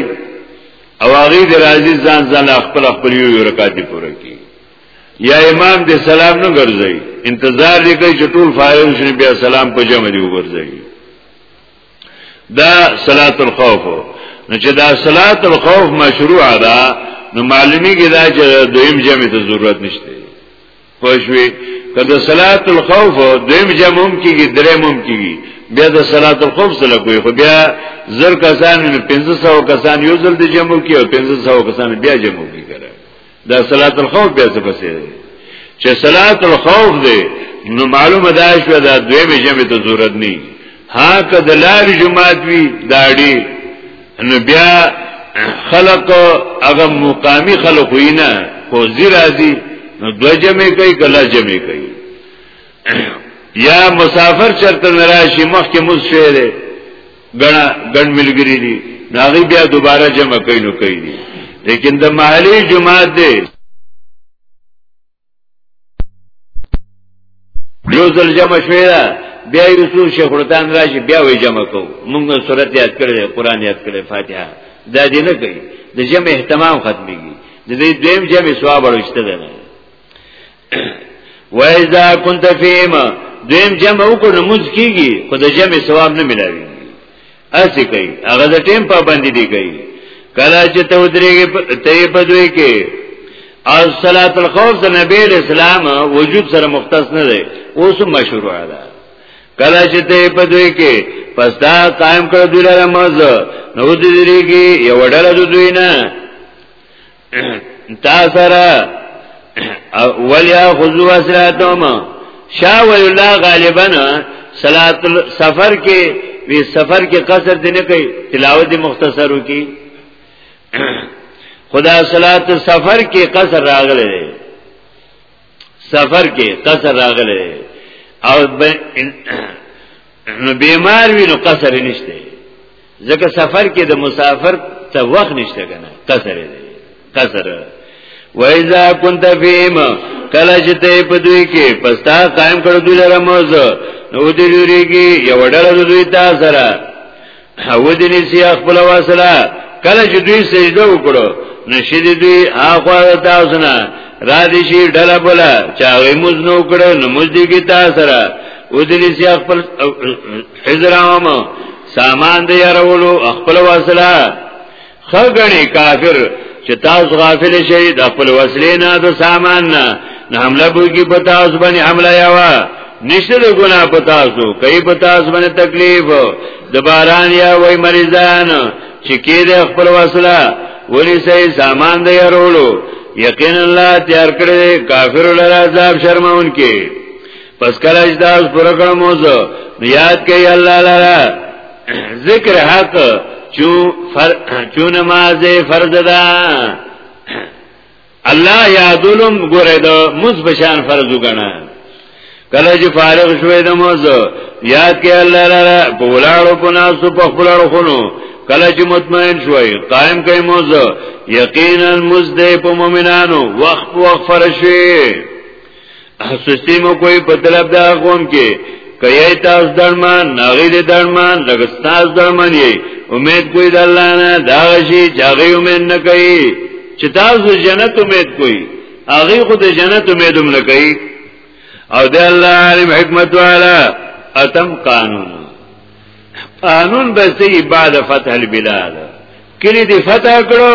او هغه د راځي ځان ځان خپل خپل یو رکعت پوره کی یا امام دې سلام نه ګرځي انتظار دې کوي چې ټول فارغ شي بیا سلام په جمع دی وګرځي دا صلات الخوف نو چې دا صلات الخوف مشروع ده نو معلومیږي دا چې دویم جمع ته ضرورت نشته پښوی کله صلات الخوف دویم جمعوم کیږي دریموم کیږي بیا د صلات الخوف سره کوي خو بیا زر کسان 1500 کسان یو ځل د جمع کی او 1500 کسان بیا جمع کی کړه دا صلات الخوف بیا څه پسې دی چې صلات الخوف دی نو معلومه ده چې دا دویم جمع ته ضرورت نه ها کدلار جمعات وی داړي نو بیا خلق هغه مقامی خلق وینا کو زی راضی نو دو جمع کوي کلا جمع کوي یا مسافر چرته نراشي مخکې مز شوی دی غنا غن ملګری دي ناغي بیا دوباره جمع کوي نو کوي لیکن د محلي جماعت دی یو ځل جمع شوی دا بیا یو څو شیخ رتان راشي بیا وی جمع کو موږ سورته یاد کړل قران یاد کړل فاتحه دا دې نه کوي د جمع اهتمام ختميږي د دې دویم جمع ثواب ورشته ده وایذا كنت فيما دویم جمع وکړو موږ کیږي خو د جمع ثواب نه ملاوي اسی کوي هغه د ټیم پابندي دی کوي کله چې ته ودرېږي ته په دوی کې او صلات الخوف د نبی اسلام وجود سره مختص نه دی اوس مشروع ده کله چې ته په دوی کې پس دا قائم کړ دوی لپاره مز نو دې درېږي یو ډله دوی نه تاسره ولیا خذو اسراتهم شاه ولی الله غالبا صلات سفر کې وی سفر کې قصر دې نه کوي تلاوت مختصرو کې خدا صلات سفر کې قصر راغله سفر کې قصر راغله او نو بیمار وی نو قصر نشته ځکه سفر کې د مسافر ته وخت نشته کنه قصر دی قصر وایذا كنت فیم کله چې ته په دوی کې پستا قائم کړو دوی لرموز نو دې لوريږي یو ډول دوی تا سره او دې نسی خپل واسره کله چې دوی سجده وکړو نشید دوی اخوا تاسو نه را دي شي ډله بوله چا غي موز نو کړو نو موز دي کی تاسو سره او دې نسی خپل حضرام سامان دې يرولو خپل واسره خګنی کافر چې تاسو غافل شئ د خپل وسلې نه د سامان نه نه حمله بوګي په تاسو باندې حمله یاوا نشته د ګنا په تاسو کوي په تاسو باندې تکلیف د باران یا وای مریضان چې کې د خپل وسله ونی سي سامان دی ورولو یقین الله تیار کړی کافر لرا عذاب شرمون کې پس کله اجداز پر کړموز یاد کوي الله لرا ذکر حق چو فر چو نماز فرض ده الله یادولم ګره ده مز بشان فرض وګڼه کله چې فارغ شوې د موز یاد کې الله لاره په ولاړو په ناسو په خپلړو خونو کله چې مطمئن شوي قائم کړي موز یقینا مز دې په مؤمنانو وقف وقف فرشي سستی مو کوئی په طرف دا قوم کې کئی تاس درمان ناغی دی درمان لگه ستاس درمان یی امید کوئی دا اللہ نا داغشی چاگی امید نکئی چه تاس دا جنت امید کوئی آغی خود جنت امیدم نکئی او دی اللہ علم حکمت والا اتم قانون قانون بستی بعد فتح البلاد کلی دی فتح کرو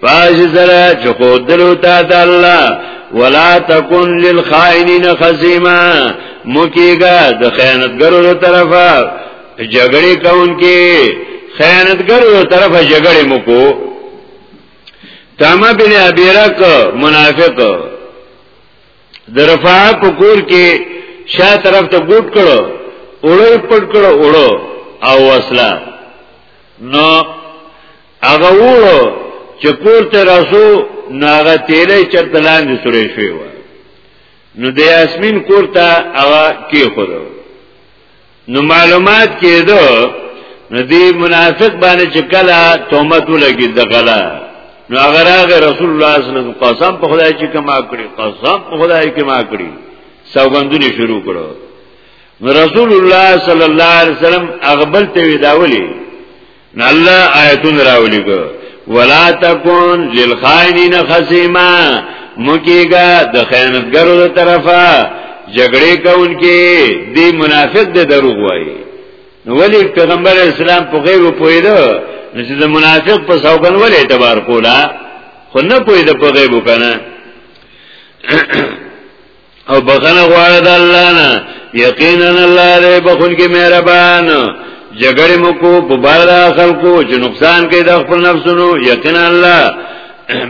پاش سره چې خودلو تا د الله ولا تکون للخائنین خصیما مکیګه د خیانتګرو له طرفه جګړې کونکي خیانتګرو له طرفه جګړې مکو تامه بن ابیرک منافق درفا په کور کې شاه طرف ته ګوټ کړو اورو پټ کړو اورو او وصله نو هغه وړو چې کور ته راسو نو هغه تیلې چرته لاندې سورې شوی و نو د یاسمین کور ته هغه کې خو نو معلومات کېدو نو دی منافق باندې چې کله تهمت ولګي د غلا نو هغه راغی رسول الله صلی الله علیه وسلم قسم په خدای چې کما کړی قسم په خدای کې ما کړی سوګندونه شروع کړو نو رسول الله صلی الله علیه وسلم اغبل ته ویداولی نه الله آیتون راولی کو ولا تکون للخائنین خصیما مکیگا د خیانتګرو د طرفه جګړه کوونکې دی منافق د دروغ وایي نو ولی پیغمبر اسلام په غیب پویلو نو چې د منافق په سوګن ولې اعتبار کولا خو نه پوی د په غیب کنه او بخنه غواړه د الله نه یقینا الله دې بخون کې مهربان جګړه مو کو په بار د خلکو چې نقصان کوي د خپل نفسونو یقینا الله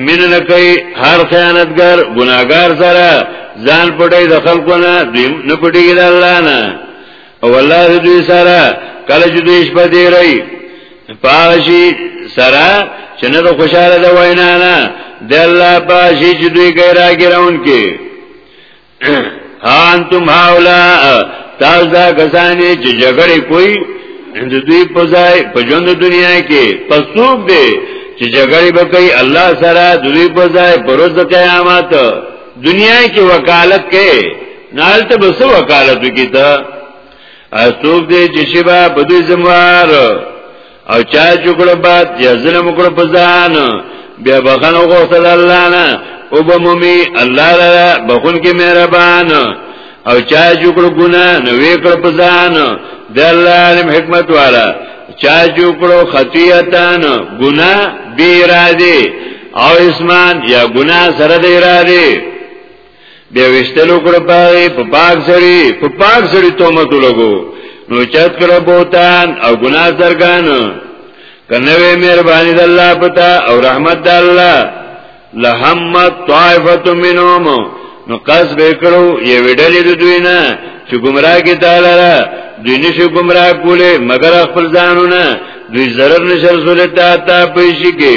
مين نه کوي هر خیانتګر ګناګار سره ځان پټي د خلکو نه نه پټي د الله نه او الله د دوی سره کله چې دوی شپه دی رہی پاشي سره چې نه د خوشاله د وینا نه د الله پاشي چې دوی ګیرا ګراون کې هان تم حولا تاسو دا کسانې چې جګړه کوي د دوی په ځای په ژوند دنیا کې پسوب دی چې جګړه به کوي الله سره د دوی په ځای پروز قیامت دنیا کې وکالت کوي نالته بس وکالت کی ته اسوک دې چې شبا بدوی زموار او چا چکړه باد یا ظلم کړ په ځان بیا بخنه غوښتل الله نه او بمومي الله را بخون کې مهربان او چا جوړ ګنا نو وکړ په ځان د الله علم حکمت والا چا جوړ خطیاتان ګنا بی اراده او اسمان یا ګنا سره د اراده بیا وشتلو کړ پاغي په پاک سری په پاک سری تومت لګو نو چت کړ بوتان او ګناه درګان کنوې مهرباني د الله پتا او رحمت د الله لهمت طائفه منهم نو قص به کړو یې وډلې د دوی نه چې گمراه کې تعالی را دوی نشو گمراه کولې مگر خپل ځانونه دوی zarar نشر زولتا تا پېشي کې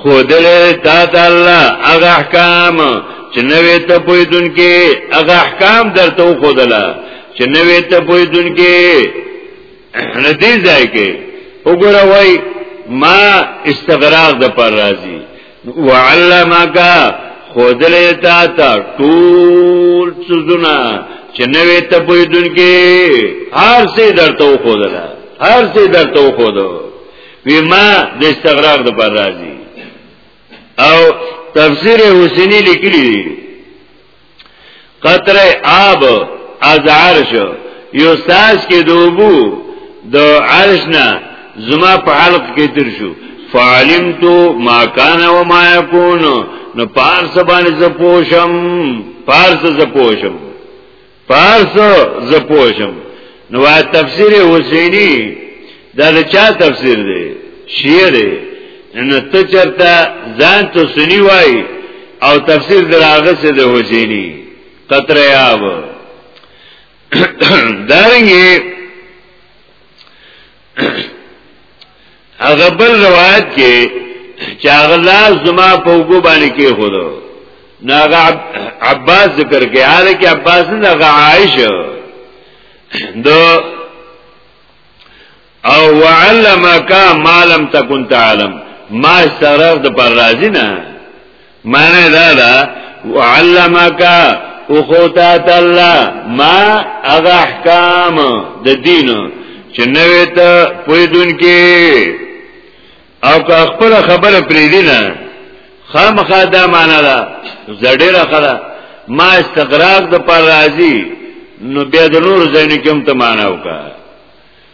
خودلې تا ته الله هغه احکام چې نوې ته پویدون کې هغه احکام درته خودلا چې نوې ته پویدون کې ندی ځای کې وګوره وای ما استغراق د پر راضي وعلمک خودلې تا ته ټول سوزونه چې نوې ته پویدون کې هر څه درته خودلا هر څه درته خودلا وی ما د استغراق د پر راځي او تفسیر حسینی لیکلی دی قطر آب از عرش یو ساس کې دوبو د عرش نه زما په حلق کې تر شو فعلمتو ما کان و ما یکون نو پارس باندې زپوشم پارس زپوشم پارسو زپوشم نو تفسیر حسینی دا د چا تفسیر دی شیعه دی نو ته چرته ځان ته سنی وای او تفسیر دراغه سه د حسینی قطره آب دارنګي هغه بل روایت کې چې هغه لاس زما په وګو باندې کې خودو ناغه عباس ذکر کې حال کې عباس نه هغه عائشه دو او وعلمک ما لم تکن تعلم ما سره د پر راضی نه معنی دا دا وعلمک او خوتات الله ما اغا احکام د دین چې نوې ته پویدون کې او که خپل خبره پرې دی نه خامخا دا معنا ده زړه خره ما استقراق د پر راضی نو بیا د نور زین کوم ته معنا وکړه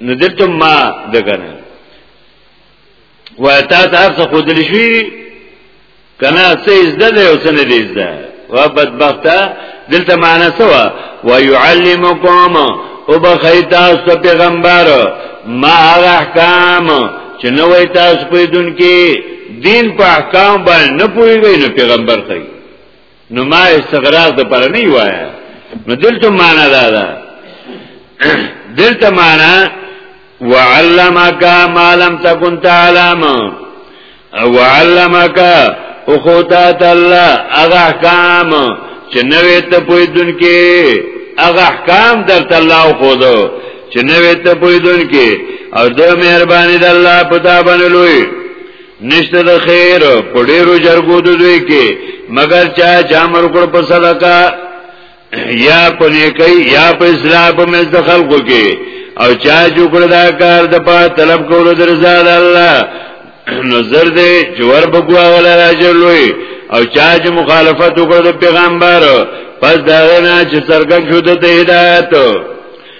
نو دلته ما دغنه وای تا ته هر څه خودل شي کنه څه زده دی او څه نه دی زده و بدبخته دلته معنا څه و ويعلمکم او بخی تاسو پیغمبر ما هغه احکام چې نو وای تاسو په دن کې دین په احکام باندې نه پويږئ نو پیغمبر کوي نو ما استغراق د پر نه وایا نو دلته معنا دا ده دلته معنا وعلمک ما لم تكن تعلم وعلمک او خدا تعالی هغه احکام چې نوې ته پوی دن کې هغه احکام در تعالی او خدا چې نوې ته پوی دن کې او د مهرباني د الله په تابانه لوی نشته د خیر په ډیرو جرګو د دوی کې مگر چا جامر کړ په صدقه یا په نیکي یا په اصلاح په مز د خلکو کې او چا جو کړ دا کار د په طلب کولو درځه د الله نظر دې جوړ بګوا ولا راجر لوی او چا چې مخالفت وکړ د پیغمبر پس دا نه چې سرګن شو د هدایت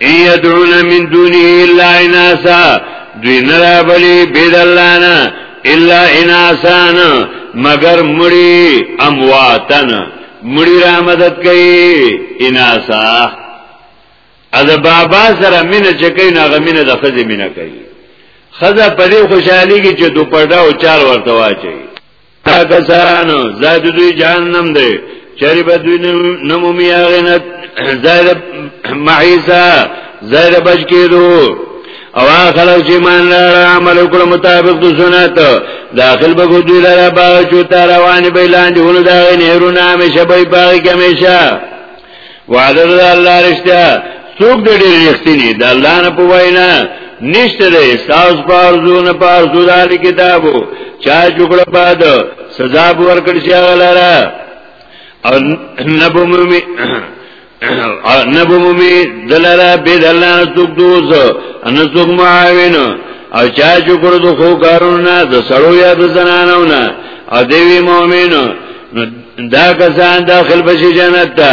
ایدعون من دونه الا اناسا دوی نرابلی بید اللہ نا الا اناسان مگر مڑی امواتن مڑی را مدد کئی اناسا از بابا سره مینه چې کوي ناغه مینه د خزې مینه کوي خزه په دې خوشحالي کې چې دوپټه او چار ورته واچي تا کسانو زاد دوی جهنم دی چری به دوی نمومی آغینت زائد معیسا زائد بچ کېدو او خلق چې مان لاره عمل وکړو مطابق د سنت داخل به دوی لاره باغ چوتا روان به لاندې ونه دا نهرونه همیشه به باغ کې همیشه وعده د الله رښتیا څوک د ډېر رښتینی د الله نه په وینا نشته ده ساوس پارزو نه پارزو د اهل کتابو چا جوړه باد سزا ور کړی شي غلاره او نبو مومي نبو مومي دلاره به دلنا څوک دوز ان څوک معاون او چا جوړه د خو کارونه د سړو یا د زنانو نه او دیوی مؤمنو دا کسان داخل بشي جنت ته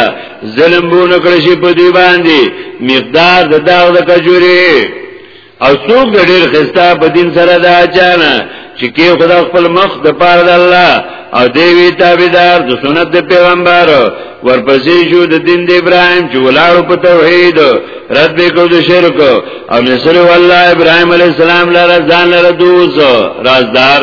ظلم بو نکړي شي په دی باندې مقدار د داغ د کجوري او څوک د ډېر خستا په دین سره دا چانه چې کې خدا خپل مخ د پاره د الله او دیوی تابعدار د سنت د پیغمبر ورپسې شو د دین د ابراهیم چې ولاړو په توحید رد کو د شرک او نسل والله ابراهیم علی السلام لاره ځان لاره دوز رازدار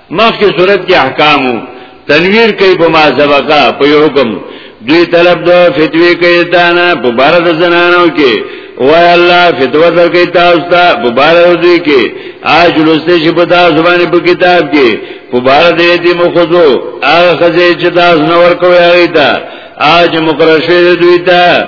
مخکې صورت کې احکام تنویر کوي په ما سبقه په یو حکم دوی طلب د فتوی کوي تانا په بار د زنانو کې وای الله فتوا درکې تاسو ته په بار دوی کې اج لسته شي په تاسو باندې په کتاب کې په بار دې دې مخزو هغه خزه چې تاسو نور کوي هغه ته اج مقرشه دوی ته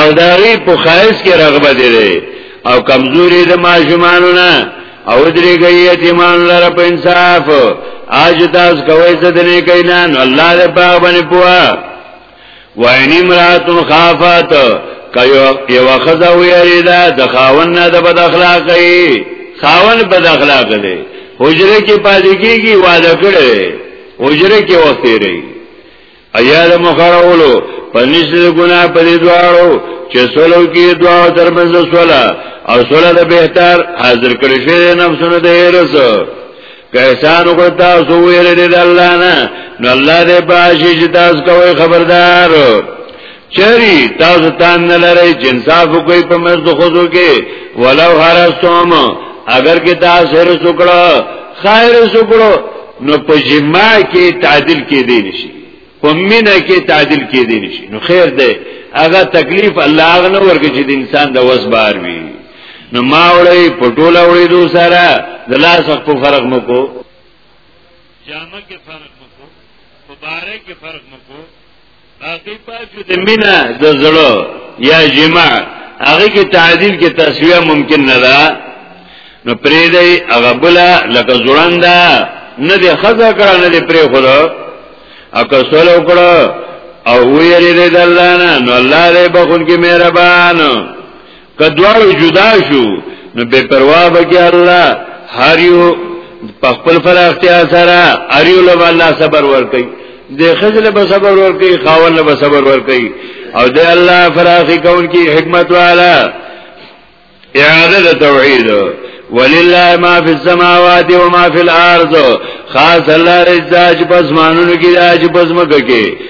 او داغی په خایس کې رغبت دی او کمزوري د ماشومانو نه او درې گئی یتیمان لره په انصاف اج تاس کوي څه دنه کینا نو الله دې پاک باندې پوا وعین امرات خافت کيو یو خزا ویریدا د خاون نه د بد اخلاقی خاون بد اخلاق دی حجره کې پاتې کیږي وعده کړي حجره کې وخت لري ایا د مخارولو په نشته د ګنا په دې دواړو چې سولو کې دوا درمز سولا او سولا د بهتر حاضر کړی شی نفسونه د هرس که احسان وکړ تاسو ویل دې الله نه نو الله دې پاشي چې تاسو کوی خبردار چری تاسو تان نه لرئ چې انصاف وکړئ په مرز خوځو کې ولو هرستم اگر کې تاسو هر سکړه خیر سکړو نو په جما کې تعدیل کې دی نشي په مینا کې تعدیل کې دی نشي نو خیر ده هغه تکلیف الله هغه نه ورګي چې د انسان د وس بار وي نو ما وړي په ټوله وړي دو سره د لاس په فرق مکو جامه کې فرق مکو مبارک کې فرق مکو باقی پاتې د مینا د زړه یا جماع هغه کې تعدیل کې تسویه ممکن نه ده نو پرې دی هغه بل لکه زړنده نه دی خزا کړه نه دی پرې خدا اکه سره وکړه او ویری دی دلانا نو الله دې بخون کې مهربان کدوارو جدا شو نو بے پروا بکی اللہ هر یو په خپل فراختیا سره هر یو له الله صبر ورکي د خزل به صبر ورکي خاون به صبر ورکي او د الله فراخي کون کی حکمت والا اعاده توحید ولله ما فی السماوات و ما فی الارض خاص الله رزاج پس مانونو کی راج پس مکه کی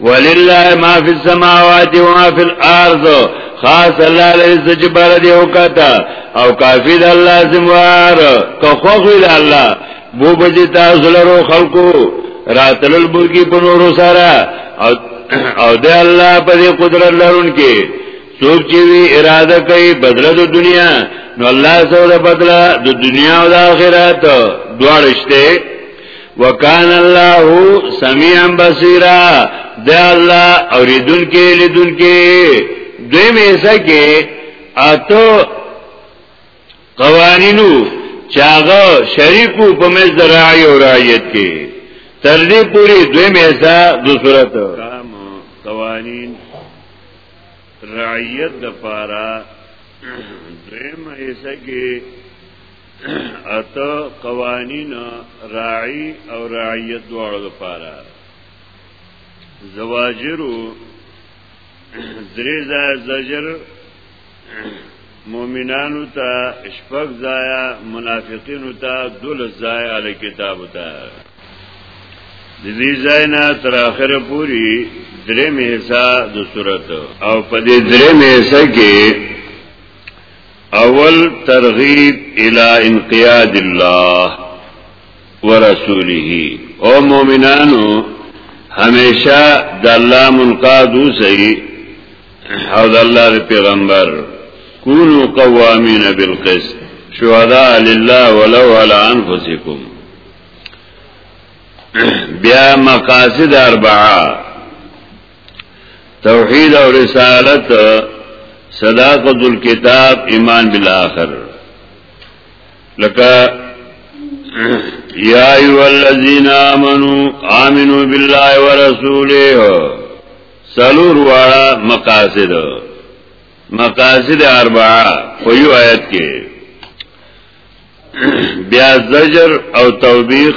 ولله ما فی السماوات و ما فی الارض خاص الله لري چې بار دی وکتا او کافی د الله زموار که خو غوی الله بو بجې تاسو لرو خلقو راتلل بوګي په نورو سره او او د الله په قدرت لرونکي څوک چې وی اراده کوي بدله د دنیا نو الله سره بدله د دنیا او د آخرت دواړه شته وکان الله سميعا بصيرا د الله اوریدون کې لیدون کې دوی مې سکه اته قوانینو چاغه شریکو په مز درای او رایت کې تر دې پوری دوی مې سا د صورت قوانین رعیت د پاره دوی مې سکه اته قوانین راعی او رعیت دواړو لپاره زواجرو درې ځای زجر مؤمنانو ته شپږ ځای منافقینو ته دول ځای ال کتاب ته د دې ځای نه تر اخره پوری درې مهسا د صورت او په دې درې مهسا کې اول ترغیب الى انقیاد الله ورسوله او مؤمنانو همیشه د الله منقاد اوسئ او د الله پیغمبر کونو قوامین بالقسط شهداء لله ولو على انفسكم بیا مقاصد اربعه توحید او رسالت صداقت الكتاب ایمان بالآخر لکه یا ایو الذین آمنو آمنو بالله ورسوله سلور واړه مقاصد مقاصد اربعه په یو آیت کې بیا زجر او توبیخ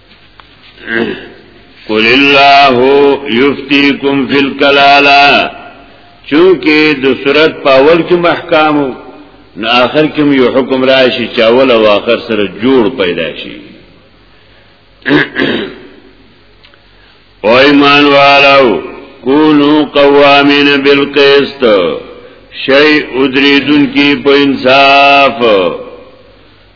قل الله یفتیکم فی الکلالا چونکه د صورت پاول کې محکامو نو آخر کې یو حکم راشي چاول او آخر سره جوړ پیدا شي او ایمان والو کونو قوامین بالقسط شیء ادریدن کی په انصاف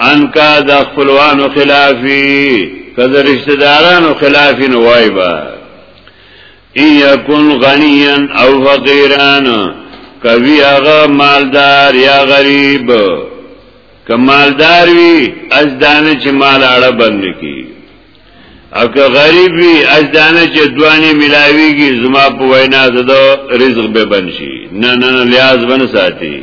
انکا د خپلوانو خلافی کده رشتہ دارانو خلافی نو وای با ای یکن غنیا او فقیران کوي هغه مالدار یا غریب کمالدار وی از دانه چې مال اړه بند کی او که غریب وی از دانه چې دوانی ملاویږي زما په وینا زده رزق به بنشي نه نه لیاز بن ساتي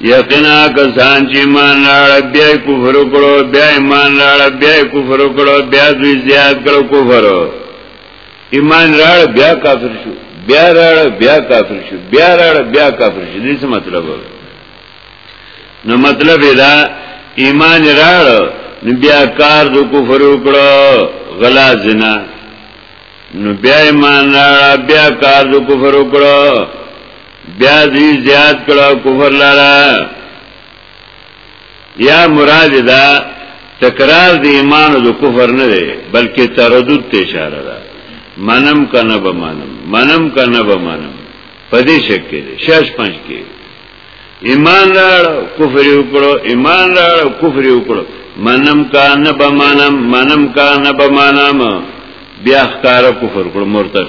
یقینا کسان چې ایمان راړ بیا کفر کړو بیا ایمان راړ بیا کفر کړو بیا دوی زیات کړو کفر ایمان راړ بیا کافر شو بیا راړ بیا کافر شو بیا راړ بیا کافر شو دې څه مطلب نو مطلب دا ایمان راړ نو بیا کار د کفر وکړو غلا زنا نو بیا ایمان راړ بیا کار د کفر وکړو بیا دی زیاد کړه کفر لرا یا مراد دا تکرار دی ایمان او کفر نه دی بلکې تردد ته اشاره ده منم کنه به منم منم کنه به منم پدې شک کې شش پنځ کې ایمان راړ کفر وکړو ایمان راړ کفر وکړو منم کان به منم منم کان به منم بیا ښکارا کفر کړو مرتد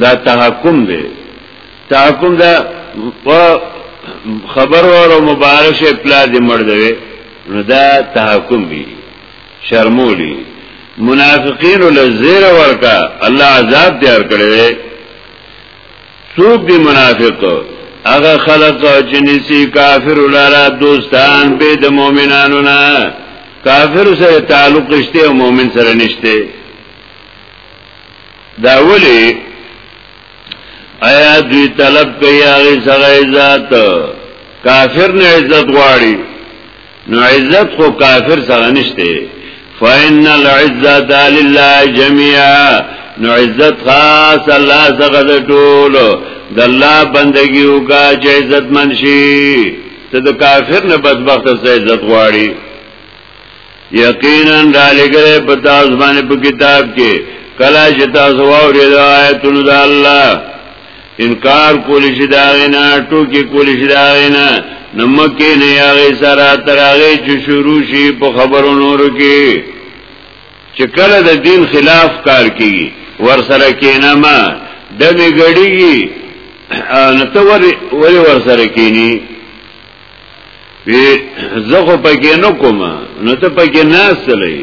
دا تحکم دی تحکم دا خبر ورو مبارک شه پلا دې مړ دی نو دا تحکم دی شرمولی منافقین لزیر ورکا الله عذاب تیار کړی څوک دی منافق هغه خلق چې نسی کافر لاره دوستان به د مؤمنانو نه کافر سره تعلق شته او مؤمن سره نشته دا ولی ایا دوی طلب کوي هغه څنګه عزت کافر نه عزت غواړي نو عزت خو کافر څنګه نشته فإن العزة لله جميعا نو عزت خاص الله څخه د ټول د الله بندگی وکا چې عزت منشي ته د کافر نه بدبخت سره عزت غواړي یقینا دا لګره په تاسو باندې په کتاب کې کله چې تاسو واورید آیتونه د الله انکار کولی شي دا غینا ټوکی کولی شي دا غینا نمکه نه یاغی سره تراغی چې شروع شي په خبرو نورو کې چې کله د دین خلاف کار کوي ور سره کینا ما دمه غړیږي نو ته ور ور سره کینی وی زه خو پکې نه کوم نو ته پکې ناستلې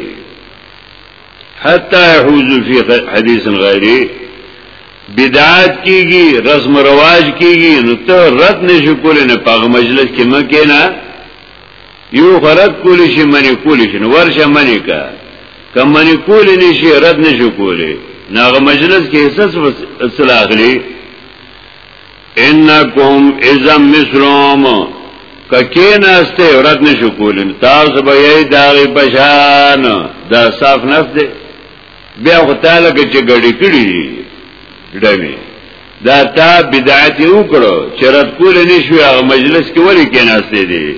حتا يحوز فی حدیث غیری بدعات کیږي رسم رواج کیږي نو ته رد نشو کولې نه په مجلس کې مکه نه یو غرض کولی شي منی کولی شي ورشه منی کا کم منی کولی نشي رد نشو کولی ناغه مجلس کې حصص اصلاح اخلي انکم اذا مثلهم ککین استه اورات نشو کولین تاسو به یی داغی پشان دا صاف نس دی بیا خو تعالی کې چې غړي کړی ډمی دا تا بدعت یو کړو چې رات کول نشو هغه مجلس کې ولی کین استه دی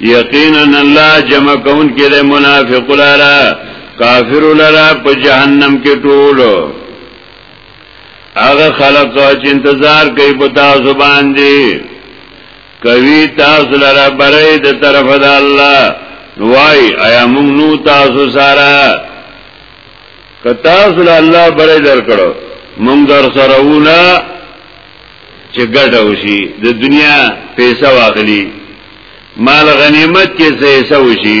یقینا الله جمع کون کې د منافق لاره کافر لاره په جهنم کې ټولو هغه خلق چې انتظار کوي په تاسو باندې کوي تاسو لره برې د طرف د الله وای ایا موږ نو تاسو سره که تاسو له الله برې درکړو موږ در سره ونه چې ګټه وشي د دنیا پیسې واخلي مال غنیمت کې څه حصہ وشي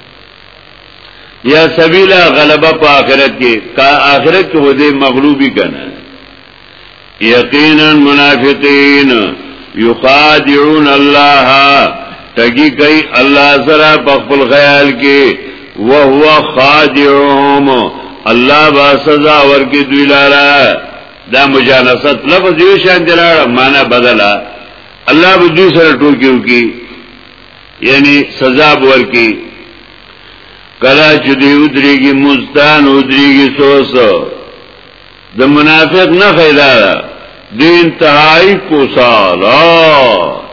یا سبیل غلبه په آخرت کې کا آخرت کې ودی مغلوبی کنه یقینا منافقین یخادعون الله تګی کوي الله سره په خپل خیال کې وهو خادعهم الله با سزا ورکې دوی لاره دا مجانست لفظ یو شان دلاړه معنا بدلا الله به دوی سره ټوکیو کې یعنی سزا ورکی کلا چې دی ودریږي مستان ودریږي سوسو د منافق نه خیدا دی انتهایی کوسالا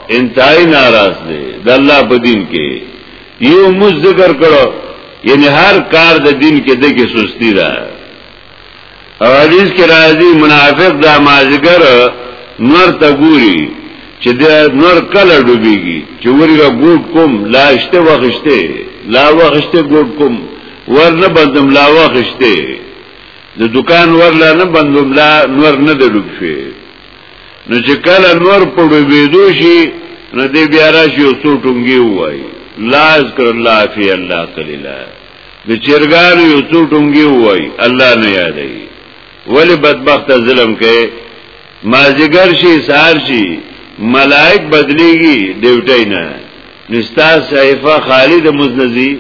انتهایی ناراض دی د الله په دین کې یو مز ذکر کړو یعنی هر کار د دین کې دغه سستی ده او حدیث کې راځي منافق دا مازګر نور ته ګوري چې د نور کله ډوبېږي چې ورګه ګوټ کوم لا شته وخشته لا وخشته ګوټ کوم ور نه بندم لا وخشته د دکان ور لا نه بندم لا نور نه دلوب شي نو چې کله نور په ډوبېدو شي نو دې بیا راشي او څو ټونګي وای لا ذکر الله فی الله قلیلا د چرګانو یو څو ټونګي وای الله نه یادې ولی بدبخت ظلم کوي مازیګر شي سار شي ملائک بدلیږي ډیوټي نه نستا صحیفه خالی د مزنزي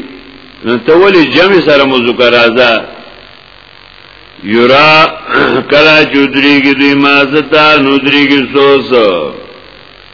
نو ته ولی جمع سره مذکر راځه یورا کلا چودریږي دوی مازتا نودریږي سوسو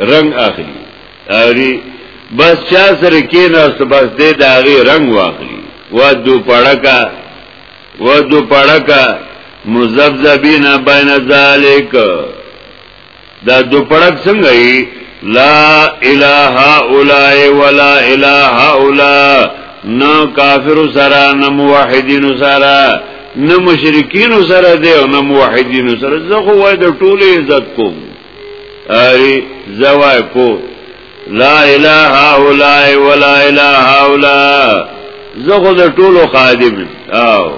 رنگ اخلي اوري بس چا سره کې ناست بس دې د هغه رنگ واخلي و دو پړکا و دو پړکا مزبذبین بین ذالک دا دو پړک څنګه ای لا اله اولای ولا اله اولا نو کافر سره نو موحدین سره نو مشرکین سره دی او نو موحدین سره زه خو وای د ټوله عزت کوم اری زوای کو لا اله الا ولا اله الا زه خو د ټولو خادم او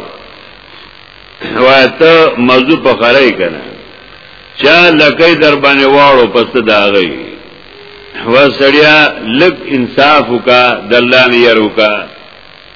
وایته موضوع په خړای کنه چا لکه در باندې واړو پس دا غي و سړیا لک انصاف وکا دلان ير وکا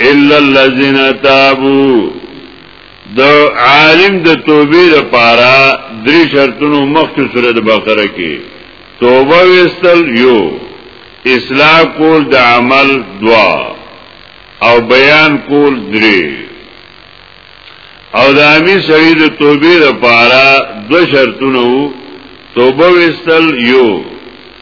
الا الذين تابوا د عالم د توبې لپاره درې شرطونو مخکې سره د بقره کې توبه وستل یو اصلاح کول د عمل دوا او بیان کول درې او د امی سړي د توبې لپاره دو شرطونه توبه وستل یو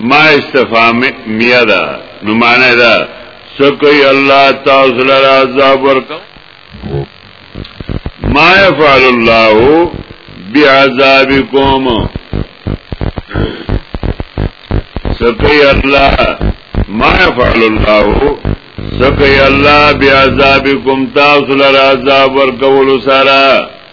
ما استفهامیه ده نو معنی ده سکی الله تاسو لرا عذاب ورکو ما يفعل الله بعذابكم سکی الله ما يفعل الله سکی الله بعذابكم تاسو لرا عذاب ورکول سره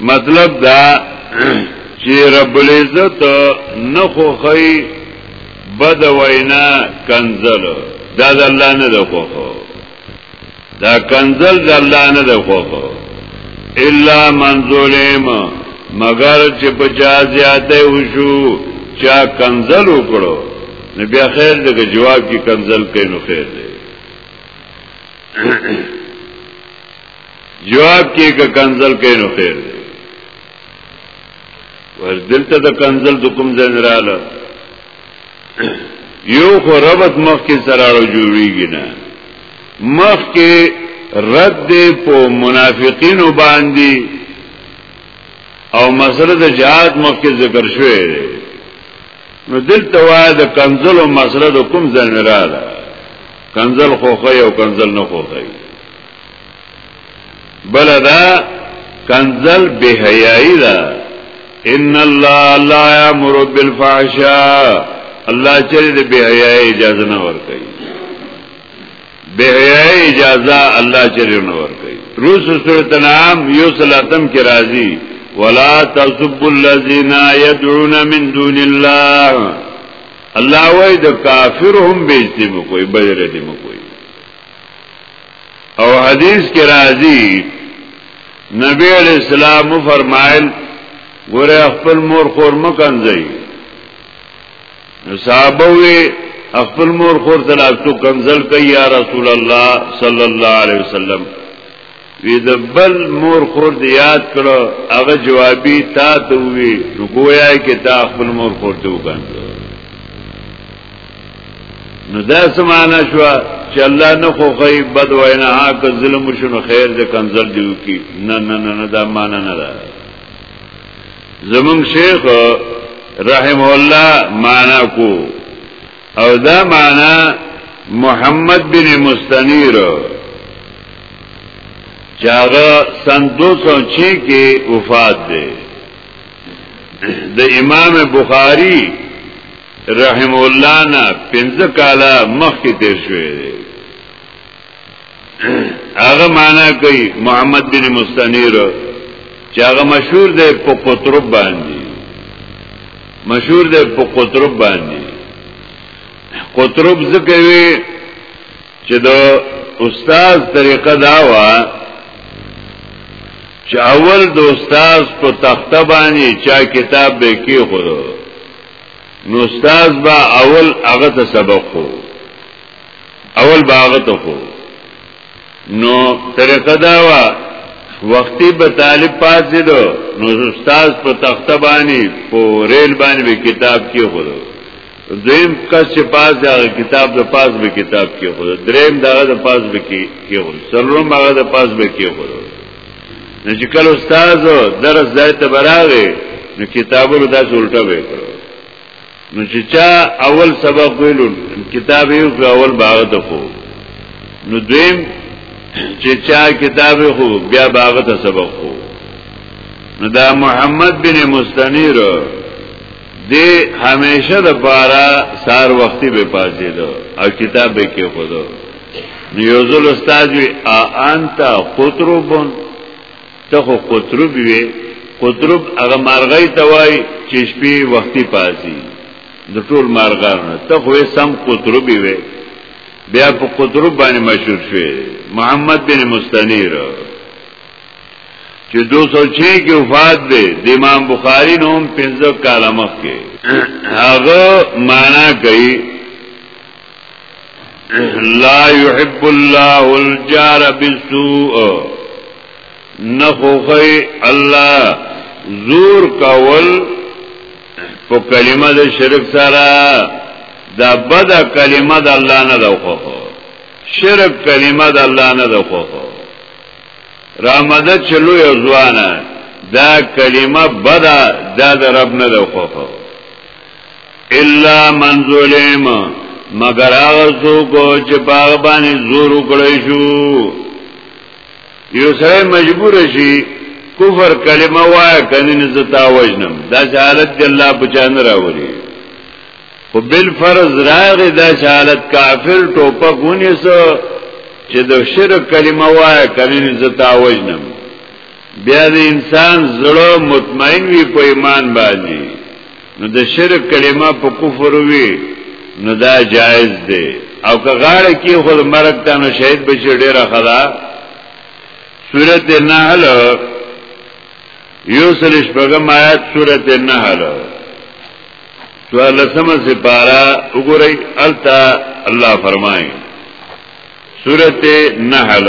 مطلب دا چې رب العزت نه خوخی بد وینا کنزل دا د الله نه ده خوخه دا کنزل د الله نه ده خوخه الا من ظلم مگر چې پچا زیاته وشو چا کنزل وکړو نو بیا خیر دغه جواب کې کنزل کینو خیر دی جواب کې که کنزل کې نو خیر دی ور دلته د کنزل د کوم ځای رااله یو خو ربط مخ کې سره اړه جوړیږي نه مخ کې رد په منافقین باندې او مسله د جهاد مخ کې ذکر شوی نو دلته وای د کنزل او مسله د کوم ځای رااله کنزل خوخه او کنزل نه خوخه بل دا کنزل بهیائی دا ان الله لا یامر بالفحشاء الله چې د بهیائی اجازه نه ورکړي بهیائی اجازه الله چې نه ورکړي روس سورۃ الانعام یو سلاتم کې راځي ولا تسبوا الذين يدعون من دون الله الله وای د کافر هم بیزتی مو کوئی بدر دی مو کوئی او حدیث کې راځي نبی علیہ السلام فرمایل ګوره خپل مور خور مکنځي صحابه وی خپل مور خور تلاتو کنزل کوي یا رسول الله صلی الله علیه وسلم وی د بل مور خور دی یاد کړو هغه جوابی تا ته وی نو گویا کې تا خپل مور خور ته وکړ نو دا سمانه شو چې الله نه خو غي بد وینا حق ظلم شنو خیر دې کنزل دیو کی نه نه نه نه دا مان نه ده زمون شیخ رحم الله معنا کو او دا معنا محمد بن مستنیر چې هغه سن 206 کې وفات دی د امام بخاری رحم الله نه پنځه کاله مخکې تیر شوی دی هغه معنا کوي محمد بن مستنیر چې هغه مشهور دی په قطرب باندې مشهور دی په قطرب باندې قطرب ځکه وی چې د استاد طریقه دا و چې اول د استاد په تخته باندې چا کتاب به کې خورو نو استاد با اول هغه ته سبق خو اول باغ ته خو نو طریقه دا وا وختي به طالب پاتې دو نو استاد په تخته باندې په ریل باندې به کتاب کې خو دویم کس چې پاس دا کتاب د پاس به کتاب کې خو دریم دا د پاس به کې خو سلوم هغه د پاس به کې خو نو چې کله استاد درس ځای ته براغه نو کتابونو دا څلټه وکړو نو چې چا اول سبق ویلو کتاب یو اول باغ ته خو نو دویم چې چا کتاب خو بیا باغ ته سبق خو نو دا محمد بن مستنیر دی همیشه د پارا سار وختي به پاتې دو او کتاب به کې خو دو نو یو ځل استاد وی ا انت قطربن ته خو قطرب وی قطرب هغه مارغی ته وای چې شپې وختي پاسي د ټول مارغانو ته خو سم قطرب وی بیا په قطرب باندې مشهور شوی محمد بن مستنیر چې 206 کې وفات دی د امام بخاری نوم 15 کاله مخکې هغه معنا کوي لا يحب الله الجار بالسوء نخوخي الله زور کول په کلمه د شرک سره دا بد کلمه د الله نه ده خو شرک کلمه د الله نه ده خو رامده چلو یو ځوانه دا کلمه بد دا د رب نه ده خو الا من ظلم مگر هغه څوک چې باغ باندې زور وکړی شو یو سره مجبور شي کفر کلمه وای کنه نه زتا وجنم دا حالت دی الله بچان راوړي خو بل فرض راغ دا حالت کافر ټوپک ونی سو چې د شرک کلمه وای کنه نه زتا وجنم بیا د انسان زړه مطمئن وي په ایمان باندې نو د شرک کلمه په کفر وی نو دا جائز دی او که غاړه کې خود مرګ ته نو شهید بشي ډیره خلا سورت النحل یو سلش بغم آیات سورت النحل سوال لسمه سپارا وګورئ التا الله فرمایي سورت نحل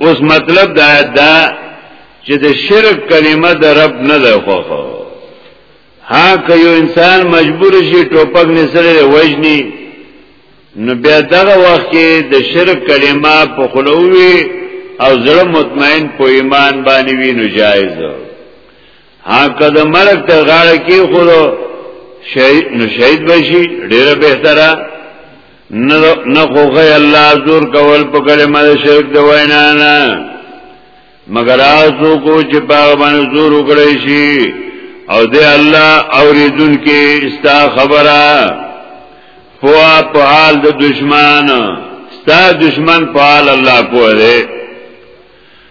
اوس مطلب دا دا چې د شرک کلمه د رب نه ده خو خو ها که یو انسان مجبور شي ټوپک نه سره وژني نو بیا دغه وخت کې د شرک کلمه په خلووي او زړه مطمئن په ایمان باندې وینو جایز ده ها کده مرګ ته غاړه کې خو شهید نو شهید بشي ډیره بهتره نه خوخه الله زور کول په کلمه د شرک د وینا نه مگر آسو کو چې پاغ باندې زور وکړی شي او دې الله اوریدون کې استا خبره پوا په حال د دشمن ستا دشمن په حال الله پوه دی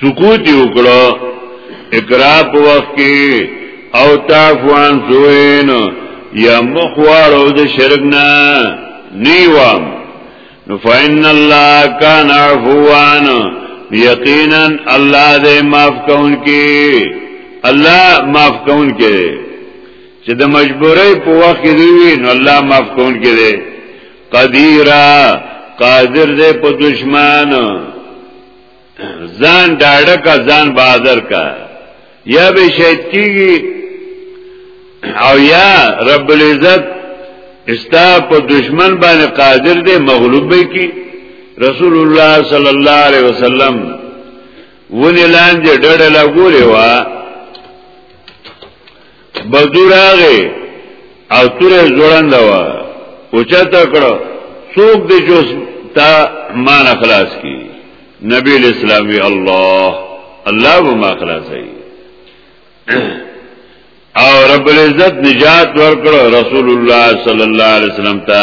سکوت وکړو اقرا په وخت کې او تعفوان زوین یا مخوار او د شرک نه نیوام نو فإن الله کان عفوان یقینا الله دې معاف کون کې الله معاف کون کې چې د مجبورۍ په وخت کې دی نو الله معاف کون کې دی قدیرا قادر دې په دشمن ځان ډاډه کا ځان بازار کا یا به شهید کیږي او یا رب العزت استا په دشمن باندې قادر دې مغلوب به کی رسول الله صلی الله علیه وسلم ونی لاندې ډډه لګولې و مزدور هغه او توره زړنده وا اوچته کړه څوک دې جو تا مان خلاص کی نبی اسلام وی الله الله و ما خلاصي او رب العزت نجات ورکړه رسول الله صلی الله علیه وسلم ته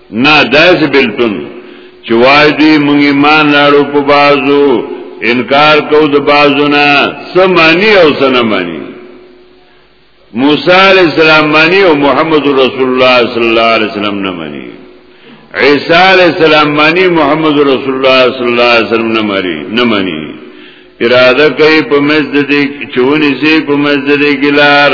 نه داس بلتون چې وای دی مونږ ایمان لرو په بازو انکار کو د بازو نه سمانی او سنمانی موسی علیہ السلام مانی او محمد رسول الله صلی الله علیه وسلم نه مانی عیسی علیہ السلام مانی محمد رسول الله صلی الله علیه وسلم نه مری نه مانی اراده کوي په مسجد کې چونی سي په مسجد کې لار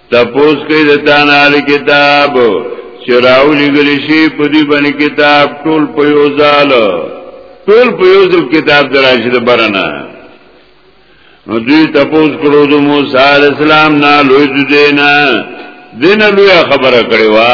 تپوس کوي د تانه ال کتاب چې راولي غلي شي په دې باندې کتاب ټول په یو ځال ټول په یو ځل کتاب دراشي د برنه نو دوی تپوس کړو د موسی عليه السلام نه لوی دینا دینه لوی خبره کړې وا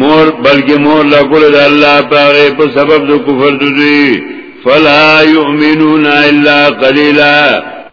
مور بلکې مور لا کول د الله پاره په سبب د کفر دوی فلا یؤمنون الا قليلا